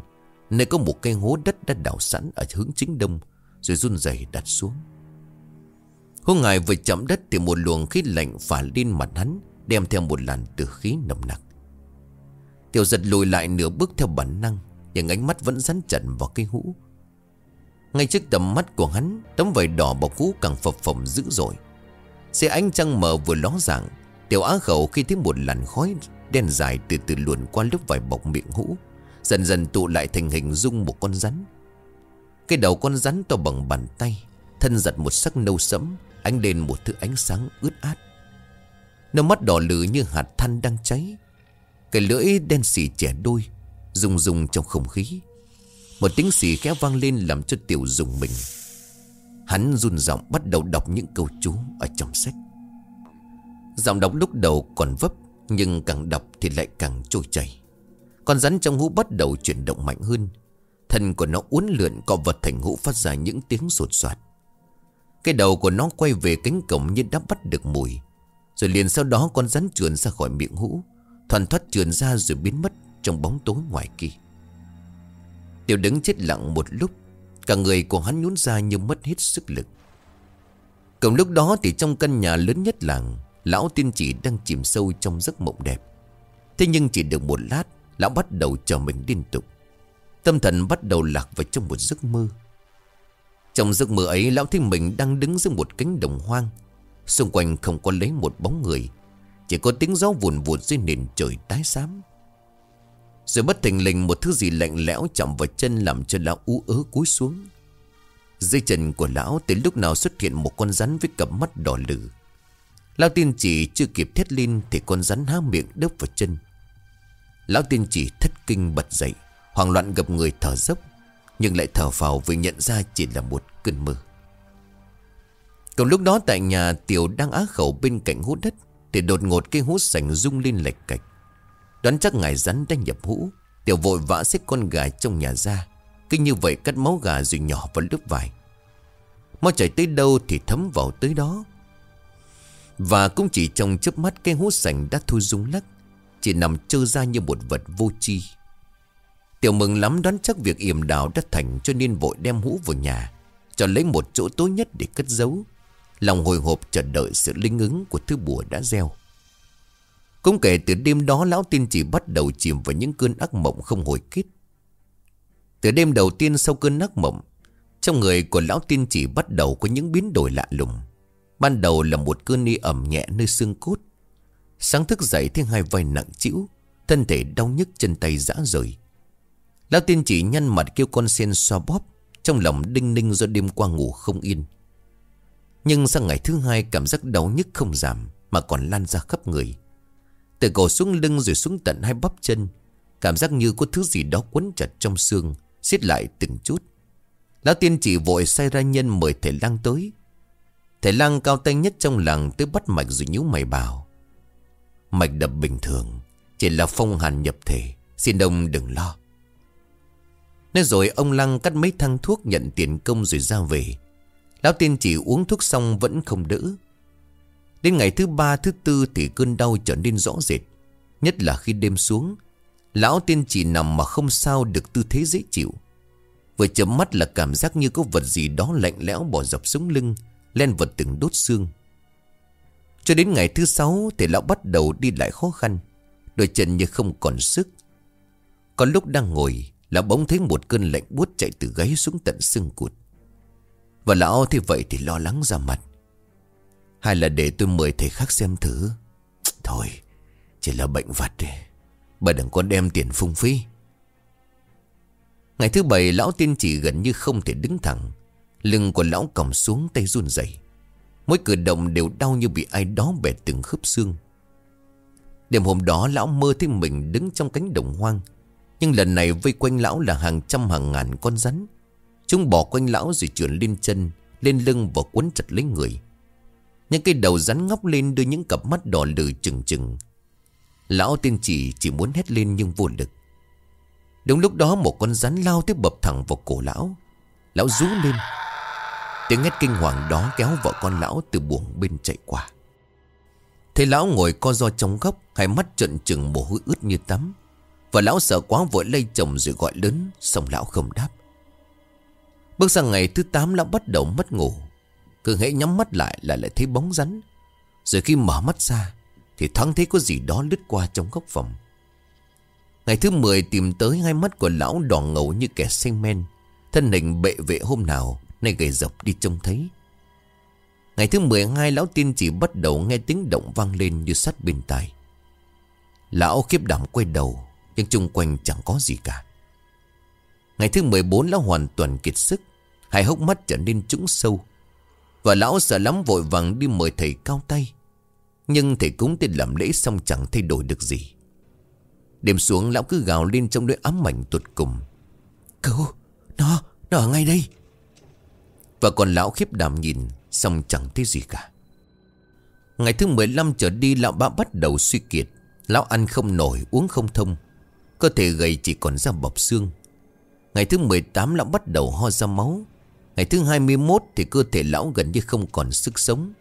Nơi có một cây hố đất đã đào sẵn ở hướng chính đông, Rồi run rẩy đặt xuống. Hố ngài vừa chạm đất Thì một luồng khí lạnh phả lên mặt hắn, Đem theo một làn tử khí nồng nặc. Tiểu giật lùi lại nửa bước theo bản năng, Nhưng ánh mắt vẫn rắn chặt vào cây hũ. Ngay trước tầm mắt của hắn, Tấm vải đỏ bọc cũ càng phập phồng dữ dội. Xe ánh trăng mờ vừa ló dạng, Tiểu á khẩu khi thấy một làn khói Đen dài từ từ luồn qua lớp vải bọc miệng hũ, Dần dần tụ lại thành hình dung một con rắn. Cái đầu con rắn to bằng bàn tay, Thân giật một sắc nâu sẫm, Ánh lên một thứ ánh sáng ướt át. Nó mắt đỏ lử như hạt than đang cháy. Cái lưỡi đen xỉ trẻ đôi, Rung rung trong không khí. Một tiếng xì khẽ vang lên làm cho tiểu dùng mình. Hắn run giọng bắt đầu đọc những câu chú ở trong sách. Giọng đọc lúc đầu còn vấp, Nhưng càng đọc thì lại càng trôi chảy. Con rắn trong hũ bắt đầu chuyển động mạnh hơn. Thân của nó uốn lượn, co vật thành hũ phát ra những tiếng sột soạt. Cái đầu của nó quay về cánh cổng như đã bắt được mùi. Rồi liền sau đó con rắn trườn ra khỏi miệng hũ, Thoàn thoát trườn ra rồi biến mất trong bóng tối ngoài kia. Tiểu đứng chết lặng một lúc, Cả người của hắn nhún ra như mất hết sức lực. Cùng lúc đó thì trong căn nhà lớn nhất làng, Lão tiên chỉ đang chìm sâu trong giấc mộng đẹp. Thế nhưng chỉ được một lát, Lão bắt đầu chờ mình liên tục. Tâm thần bắt đầu lạc vào trong một giấc mơ. Trong giấc mơ ấy, Lão thấy mình đang đứng giữa một cánh đồng hoang. Xung quanh không có lấy một bóng người, Chỉ có tiếng gió vùn vụt dưới nền trời tái xám. Rồi bất thình lình một thứ gì lạnh lẽo chạm vào chân Làm cho lão ú ớ cúi xuống. Dưới chân của lão từ lúc nào xuất hiện một con rắn với cặp mắt đỏ lử Lão tiên chỉ chưa kịp thét lên Thì con rắn há miệng đớp vào chân. Lão tiên chỉ thất kinh bật dậy, hoảng loạn gặp người thở dốc, Nhưng lại thở vào vì nhận ra chỉ là một cơn mơ. Cùng lúc đó tại nhà Tiểu đang á khẩu bên cạnh hút đất, Thì đột ngột cái hút sành rung lên lệch cạch. Đoán chắc ngài rắn đang nhập hũ. Tiểu vội vã xếp con gà trong nhà ra. Cứ như vậy cắt máu gà rồi nhỏ vào lớp vải. Máu chảy tới đâu thì thấm vào tới đó. Và cũng chỉ trong chớp mắt cái hũ sành đã thu rung lắc, Chỉ nằm trơ ra như một vật vô tri. Tiểu mừng lắm đoán chắc việc yểm đào đất thành cho nên vội đem hũ vào nhà, Cho lấy một chỗ tối nhất để cất giấu. Lòng hồi hộp chờ đợi sự linh ứng của thứ bùa đã gieo. Cũng kể từ đêm đó lão tiên chỉ bắt đầu chìm vào những cơn ác mộng không hồi kết. Từ đêm đầu tiên sau cơn ác mộng, Trong người của lão tiên chỉ bắt đầu có những biến đổi lạ lùng. Ban đầu là một cơn ni ẩm nhẹ nơi xương cốt. Sáng thức dậy thấy hai vai nặng chịu Thân thể đau nhức, chân tay rã rời. Lão tiên chỉ nhăn mặt kêu con sen xoa bóp, Trong lòng đinh ninh do đêm qua ngủ không yên. Nhưng sang ngày thứ hai cảm giác đau nhức không giảm Mà còn lan ra khắp người. Từ cổ xuống lưng rồi xuống tận hai bắp chân Cảm giác như có thứ gì đó quấn chặt trong xương siết lại từng chút Lão tiên chỉ vội sai ra nhân mời thầy lang tới Thầy lang cao tay nhất trong làng tới bắt mạch rồi nhíu mày bảo, Mạch đập bình thường, Chỉ là phong hàn nhập thể, Xin ông đừng lo Nói rồi ông Lăng cắt mấy thang thuốc nhận tiền công rồi ra về. Lão tiên chỉ uống thuốc xong vẫn không đỡ. Đến ngày thứ ba, thứ tư thì cơn đau trở nên rõ rệt. Nhất là khi đêm xuống. Lão tiên chỉ nằm mà không sao được tư thế dễ chịu. Vừa chấm mắt là cảm giác như có vật gì đó lạnh lẽo bỏ dọc sống lưng. Len vật từng đốt xương. Cho đến ngày thứ sáu thì lão bắt đầu đi lại khó khăn. Đôi chân như không còn sức. Có lúc đang ngồi, Lão bỗng thấy một cơn lạnh buốt chạy từ gáy xuống tận xương cụt Và lão thì vậy thì lo lắng ra mặt hay là để tôi mời thầy khác xem thử. Thôi, Chỉ là bệnh vặt Bà đừng có đem tiền phung phí. Ngày thứ bảy, lão tiên chỉ gần như không thể đứng thẳng. Lưng của lão còng xuống tay run rẩy. Mỗi cử động đều đau như bị ai đó bẻ từng khớp xương. Đêm hôm đó, lão mơ thấy mình đứng trong cánh đồng hoang. Nhưng lần này vây quanh lão là hàng trăm, hàng ngàn con rắn. Chúng bỏ quanh lão rồi trườn lên chân, Lên lưng và quấn chặt lấy người. Những cái đầu rắn ngóc lên đưa những cặp mắt đỏ lử trừng trừng Lão tiên chỉ chỉ muốn hét lên nhưng vô lực. Đúng lúc đó một con rắn lao tiếp bập thẳng vào cổ lão. Lão rú lên. Tiếng hét kinh hoàng đó kéo vợ con lão từ buồng bên chạy qua. Thấy lão ngồi co do trong góc, Hai mắt trợn trừng mồ hôi ướt như tắm. Và lão sợ quá vội lây chồng rồi gọi lớn, Xong lão không đáp. Bước sang ngày thứ 8 lão bắt đầu mất ngủ. Cứ hãy nhắm mắt lại là lại thấy bóng rắn. Rồi khi mở mắt ra, Thì thoáng thấy có gì đó lướt qua trong góc phòng. Ngày thứ 10 tìm tới hai mắt của lão đỏ ngầu như kẻ say men. Thân hình bệ vệ hôm nào, Nay gầy dọc đi trông thấy. Ngày thứ 12 lão tiên chỉ bắt đầu nghe tiếng động vang lên như sắt bên tai. Lão khiếp đảm quay đầu, nhưng chung quanh chẳng có gì cả. Ngày thứ 14 lão hoàn toàn kiệt sức. Hai hốc mắt trở nên trũng sâu. Và lão sợ lắm vội vàng đi mời thầy cao tay. Nhưng thầy cúng tên làm lễ xong chẳng thay đổi được gì. Đêm xuống, lão cứ gào lên trong nỗi ám ảnh tuột cùng. Cứu, Nó Nó ở ngay đây. Và còn lão khiếp đảm nhìn, Xong chẳng thấy gì cả. Ngày thứ 15 trở đi, lão bá bắt đầu suy kiệt. Lão ăn không nổi, uống không thông. Cơ thể gầy chỉ còn da bọc xương. Ngày thứ 18 lão bắt đầu ho ra máu. Ngày thứ 21 thì cơ thể lão gần như không còn sức sống.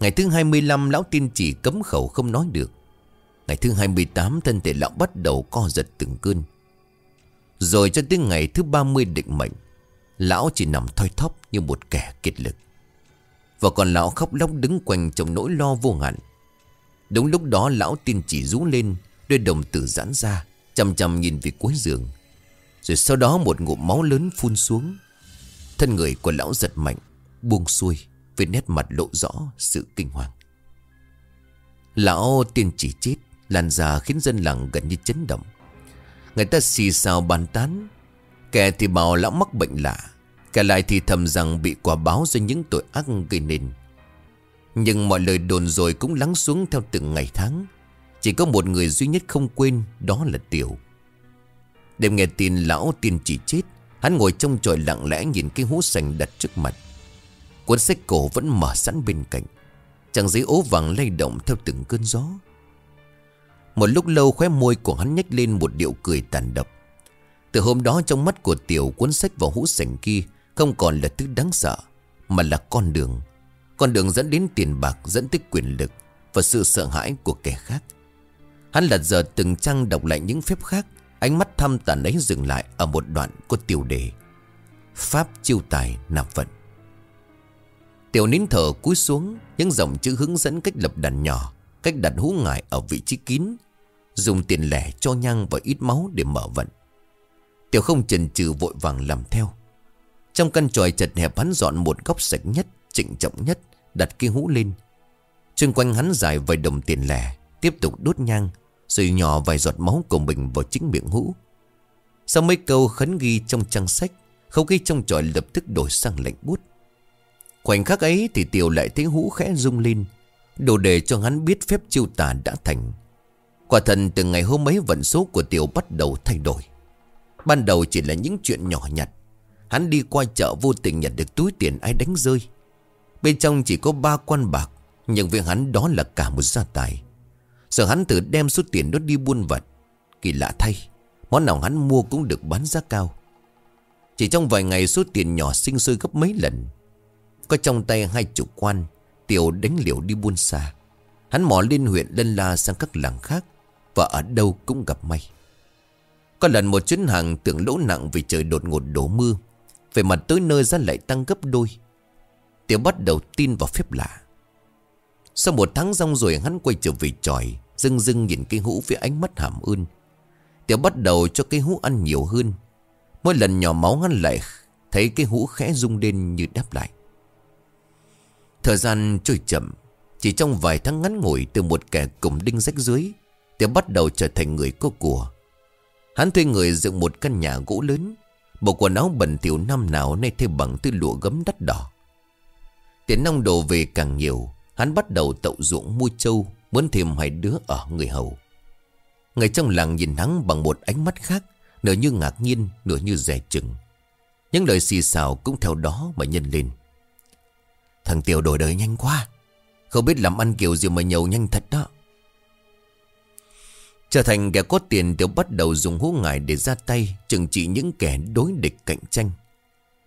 Ngày thứ 25 lão tiên chỉ cấm khẩu không nói được. Ngày thứ 28 thân thể lão bắt đầu co giật từng cơn. Rồi cho tới ngày thứ 30 định mệnh, Lão chỉ nằm thoi thóp như một kẻ kiệt lực. Và còn lão khóc lóc đứng quanh trong nỗi lo vô hạn. Đúng lúc đó, lão tiên chỉ rú lên, Đôi đồng tử giãn ra Chầm chầm nhìn về cuối giường. Rồi sau đó một ngụm máu lớn phun xuống. Thân người của lão giật mạnh, Buông xuôi, Với nét mặt lộ rõ sự kinh hoàng. Lão tiên chỉ chết Lan ra khiến dân làng gần như chấn động. Người ta xì xào bàn tán, Kẻ thì bảo lão mắc bệnh lạ, Kẻ lại thì thầm rằng bị quả báo do những tội ác gây nên. Nhưng mọi lời đồn rồi cũng lắng xuống theo từng ngày tháng. Chỉ có một người duy nhất không quên, Đó là Tiểu. Đêm nghe tin lão tiên chỉ chết Hắn ngồi trong tròi lặng lẽ nhìn cái hũ sành đặt trước mặt. Cuốn sách cổ vẫn mở sẵn bên cạnh. Chẳng giấy ố vàng lay động theo từng cơn gió. Một lúc lâu khóe môi của hắn nhếch lên một điệu cười tàn độc. Từ hôm đó trong mắt của Tiểu cuốn sách vào hũ sành kia Không còn là thứ đáng sợ, Mà là con đường. Con đường dẫn đến tiền bạc, dẫn tới quyền lực Và sự sợ hãi của kẻ khác. Hắn lật giờ từng trang đọc lại những phép khác Ánh mắt thăm tàn ấy dừng lại Ở một đoạn của tiêu đề. Pháp chiêu tài nạp vận. Tiểu nín thở cúi xuống, Những dòng chữ hướng dẫn cách lập đàn nhỏ, Cách đặt hú ngải ở vị trí kín, Dùng tiền lẻ cho nhang và ít máu để mở vận. Tiểu không chần chừ vội vàng làm theo. Trong căn tròi chật hẹp hắn dọn một góc sạch nhất, Trịnh trọng nhất, Đặt cái hũ lên. Xung quanh hắn dài vài đồng tiền lẻ, Tiếp tục đốt nhang rồi nhỏ vài giọt máu của mình vào chính miệng hũ Sau mấy câu khấn ghi trong trang sách, Không khí trong tròi lập tức đổi sang lạnh bút Khoảnh khắc ấy thì Tiểu lại thấy hũ khẽ rung lên Đồ để cho hắn biết phép chiêu tà đã thành. Quả thần từ ngày hôm ấy vận số của Tiểu bắt đầu thay đổi. Ban đầu chỉ là những chuyện nhỏ nhặt, Hắn đi qua chợ vô tình nhận được túi tiền ai đánh rơi. Bên trong chỉ có ba quan bạc, Nhưng với hắn đó là cả một gia tài. Giờ hắn tự đem số tiền đó đi buôn vật Kỳ lạ thay, Món nào hắn mua cũng được bán giá cao. Chỉ trong vài ngày số tiền nhỏ sinh sôi gấp mấy lần. Có trong tay hai chục quan, Tiểu đánh liều đi buôn xa. Hắn mò lên huyện lân la sang các làng khác Và ở đâu cũng gặp may. Có lần một chuyến hàng tưởng lỗ nặng vì trời đột ngột đổ mưa, Về mặt tới nơi ra lại tăng gấp đôi. Tiểu bắt đầu tin vào phép lạ sau một tháng rong rồi hắn quay trở về tròi, Dưng dưng nhìn cây hũ với ánh mắt hàm ơn Tiểu bắt đầu cho cây hũ ăn nhiều hơn. Mỗi lần nhỏ máu hắn lại Thấy cây hũ khẽ rung lên như đáp lại. Thời gian trôi chậm, Chỉ trong vài tháng ngắn ngủi Từ một kẻ cùng đinh rách dưới, Tiểu bắt đầu trở thành người có của. Hắn thuê người dựng một căn nhà gỗ lớn, Bộ quần áo bẩn tiểu năm nào Nay thêm bằng tư lụa gấm đắt đỏ. Tiền nông đồ về càng nhiều Hắn bắt đầu tậu ruộng mua trâu, Muốn thêm hai đứa ở người hầu. Người trong làng nhìn hắn bằng một ánh mắt khác, Nửa như ngạc nhiên, Nửa như rẻ chừng. Những lời xì xào cũng theo đó mà nhân lên. Thằng Tiểu đổi đời nhanh quá, Không biết làm ăn kiểu gì mà nhầu nhanh thật đó. Trở thành kẻ có tiền, Tiểu bắt đầu dùng hú ngải để ra tay, Trừng trị những kẻ đối địch cạnh tranh.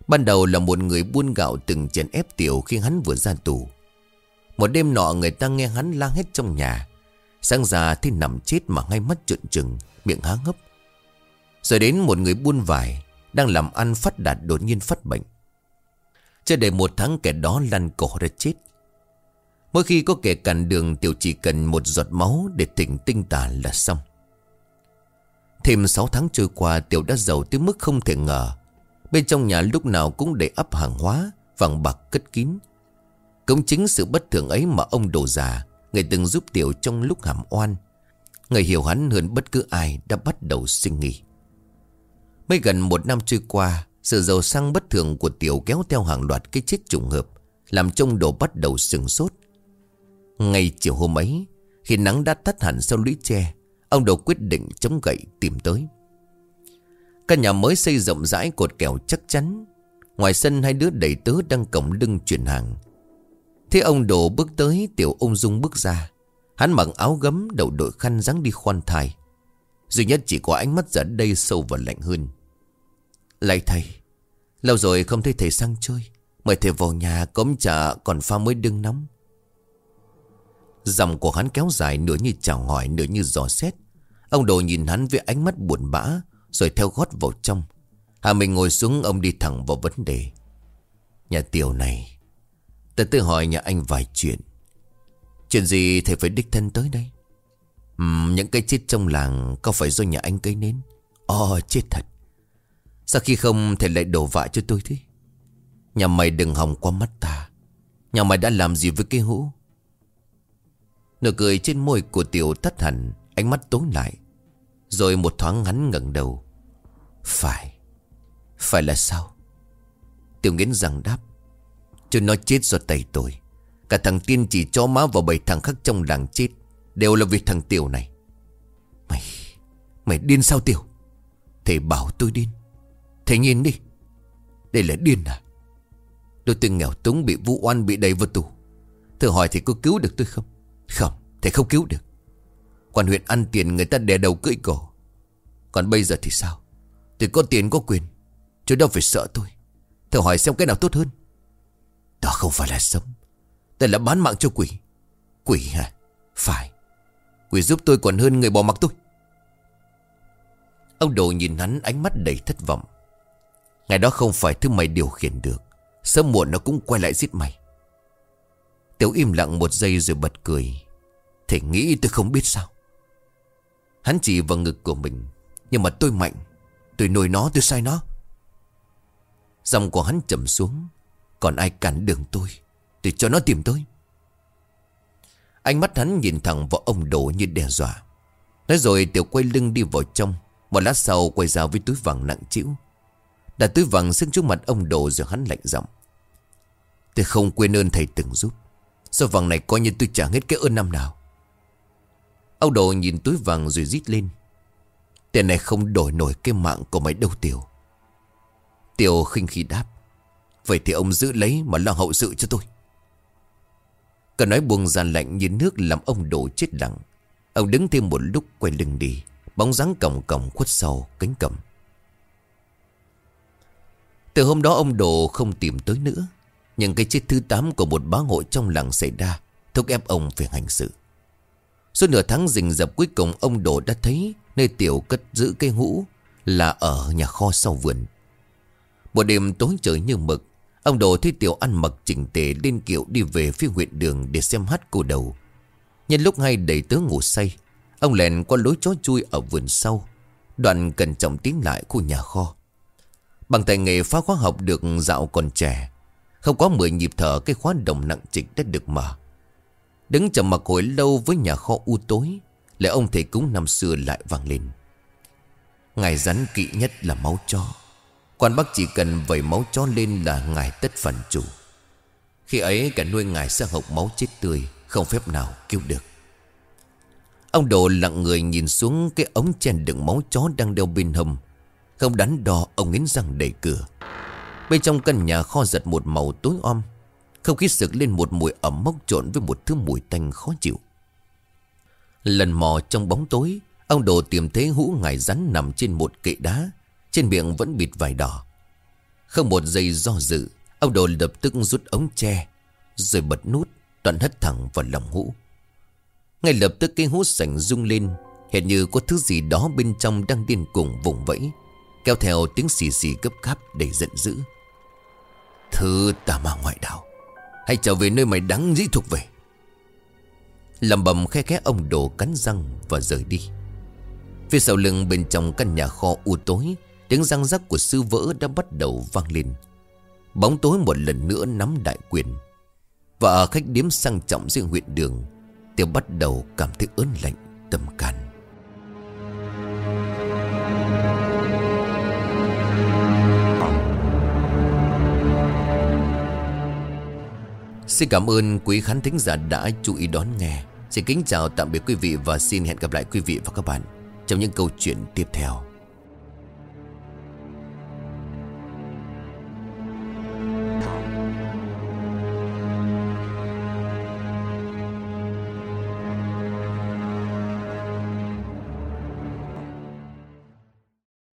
Ban đầu là một người buôn gạo từng chèn ép Tiểu khi hắn vừa ra tù một đêm nọ người ta nghe hắn la hết trong nhà. Sáng ra thì nằm chết mà ngay mắt trợn trừng, Miệng há ngấp Rồi đến một người buôn vải Đang làm ăn phát đạt đột nhiên phát bệnh. Chưa đầy một tháng kẻ đó lăn cổ ra chết. Mỗi khi có kẻ cản đường, Tiểu chỉ cần một giọt máu Để tỉnh tinh tà là xong. Thêm 6 tháng trôi qua, Tiểu đã giàu tới mức không thể ngờ. Bên trong nhà lúc nào cũng để ấp hàng hóa, Vàng bạc cất kín cũng chính sự bất thường ấy mà ông đồ già Người từng giúp Tiểu trong lúc hàm oan. Người hiểu hắn hơn bất cứ ai Đã bắt đầu suy nghĩ Mới gần một năm trôi qua, Sự giàu sang bất thường của Tiểu kéo theo hàng loạt cái chết trùng hợp, Làm trông đồ bắt đầu sừng sốt. Ngay chiều hôm ấy, Khi nắng đã tắt hẳn sau lũy tre, Ông đồ quyết định chống gậy tìm tới. Căn nhà mới xây rộng rãi cột kèo chắc chắn, Ngoài sân hai đứa đầy tớ đang cổng lưng chuyển hàng. Thế ông đồ bước tới, Tiểu ung dung bước ra. Hắn mặc áo gấm, đầu đội khăn dáng đi khoan thai. Duy nhất chỉ có ánh mắt giờ đây sâu và lạnh hơn. Lại thầy, Lâu rồi không thấy thầy sang chơi. Mời thầy vào nhà cống trà còn pha mới đương nóng. Dòng của hắn kéo dài nửa như chào hỏi, nửa như dò xét. Ông đồ nhìn hắn với ánh mắt buồn bã, Rồi theo gót vào trong. Hà mình ngồi xuống, ông đi thẳng vào vấn đề. Nhà tiểu này tôi tự hỏi nhà anh vài chuyện. Chuyện gì thầy phải đích thân tới đây? Uhm, Những cây chết trong làng Có phải do nhà anh cây nến Ồ chết thật. Sao khi không thầy lại đổ vạ cho tôi thế? Nhà mày đừng hòng qua mắt ta. Nhà mày đã làm gì với cây hũ? Nụ cười trên môi của tiểu tắt hẳn Ánh mắt tối lại. Rồi một thoáng hắn ngẩng đầu. Phải. Phải là sao? Tiểu nghiến rằng đáp. Chứ nó chết do tay tôi. Cả thằng tiên chỉ cho má vào bảy thằng khác trong làng chết, Đều là vì thằng Tiểu này. Mày Mày điên sao Tiểu? Thầy bảo tôi điên. Thầy nhìn đi. Đây là điên à? Tôi từng nghèo túng bị vu oan bị đầy vào tù. Thử hỏi thì có cứu được tôi không? Không, thầy không cứu được. Quan huyện ăn tiền người ta đè đầu cưỡi cổ Còn bây giờ thì sao? Tôi có tiền có quyền, Chứ đâu phải sợ tôi. Thử hỏi xem cái nào tốt hơn. Đó không phải là sống Đây là bán mạng cho quỷ. Quỷ hả? Phải. Quỷ giúp tôi còn hơn người bỏ mặc tôi. Ông đồ nhìn hắn ánh mắt đầy thất vọng. Ngày đó không phải thứ mày điều khiển được. Sớm muộn nó cũng quay lại giết mày. Tiểu im lặng một giây rồi bật cười. Thầy nghĩ tôi không biết sao? Hắn chỉ vào ngực của mình. Nhưng mà tôi mạnh. Tôi nuôi nó, tôi sai nó. Dòng của hắn chậm xuống. Còn ai cản đường tôi thì cho nó tìm tôi. Ánh mắt hắn nhìn thẳng vào ông đồ như đe dọa. Nói rồi tiểu quay lưng đi vào trong, Một lát sau quay ra với túi vàng nặng chịu Đặt túi vàng xuống trước mặt ông đồ rồi hắn lạnh giọng. Tôi không quên ơn thầy từng giúp. Số vàng này coi như tôi trả hết cái ơn năm nào? Ông đồ nhìn túi vàng rồi rít lên. Tiền này không đổi nổi cái mạng của mày đâu, Tiểu. Tiểu khinh khi đáp. Vậy thì ông giữ lấy mà lo hậu sự cho tôi. Cả nói buông ra lạnh như nước làm ông đổ chết lặng. Ông đứng thêm một lúc quay lưng đi, Bóng dáng còng còng khuất sau cánh cầm Từ hôm đó ông đồ không tìm tới nữa, Nhưng cái chết thứ 8 của một bá hội trong làng xảy ra, Thúc ép ông phải hành sự. Suốt nửa tháng rình rập cuối cùng ông đồ đã thấy Nơi tiểu cất giữ cây hũ Là ở nhà kho sau vườn. Một đêm tối trời như mực Ông đồ thấy tiểu ăn mặc chỉnh tề Lên kiệu đi về phía huyện đường Để xem hát cô đầu. Nhân lúc hay đầy tớ ngủ say, Ông lèn qua lối chó chui ở vườn sau, Đoạn cẩn trọng tiến lại khu nhà kho. Bằng tài nghề phá khóa học được dạo còn trẻ, Không có 10 nhịp thở Cái khóa đồng nặng trịch đã được mở. Đứng chậm mặc hồi lâu với nhà kho u tối Lại ông thầy cúng năm xưa lại vang lên. Ngài rắn kỵ nhất là máu chó. Quan bác chỉ cần vẩy máu chó lên là ngài tất phần chủ. Khi ấy cả nuôi ngài sẽ hộc máu chết tươi, Không phép nào cứu được. Ông đồ lặng người nhìn xuống cái ống chen đựng máu chó đang đeo bên hầm Không đắn đo ông nghiến răng đẩy cửa. Bên trong căn nhà kho giật một màu tối om, Không khí sực lên một mùi ẩm mốc trộn với một thứ mùi tanh khó chịu. Lần mò trong bóng tối, Ông đồ tìm thấy hũ ngài rắn nằm trên một kệ đá trên miệng vẫn bịt vải đỏ. Không một giây do dự, Ông đồ lập tức rút ống tre, Rồi bật nút Toàn hất thẳng vào lòng hũ. Ngay lập tức cái hũ sảnh rung lên Hiện như có thứ gì đó bên trong đang điên cuồng vùng vẫy, Kéo theo tiếng xì xì cấp cáp để giận dữ. Thứ tà ma ngoại đạo, Hãy trở về nơi mày đáng dĩ thuộc về. Lầm bầm khe khẽ ông đồ cắn răng và rời đi. Phía sau lưng bên trong căn nhà kho u tối Tiếng răng rắc của sư vỡ đã bắt đầu vang lên. Bóng tối một lần nữa nắm đại quyền. Và ở khách điếm sang trọng riêng huyện đường Tiêu bắt đầu cảm thấy ớn lạnh, tâm can. Xin cảm ơn quý khán thính giả đã chú ý đón nghe. Xin kính chào, tạm biệt quý vị và xin hẹn gặp lại quý vị và các bạn Trong những câu chuyện tiếp theo.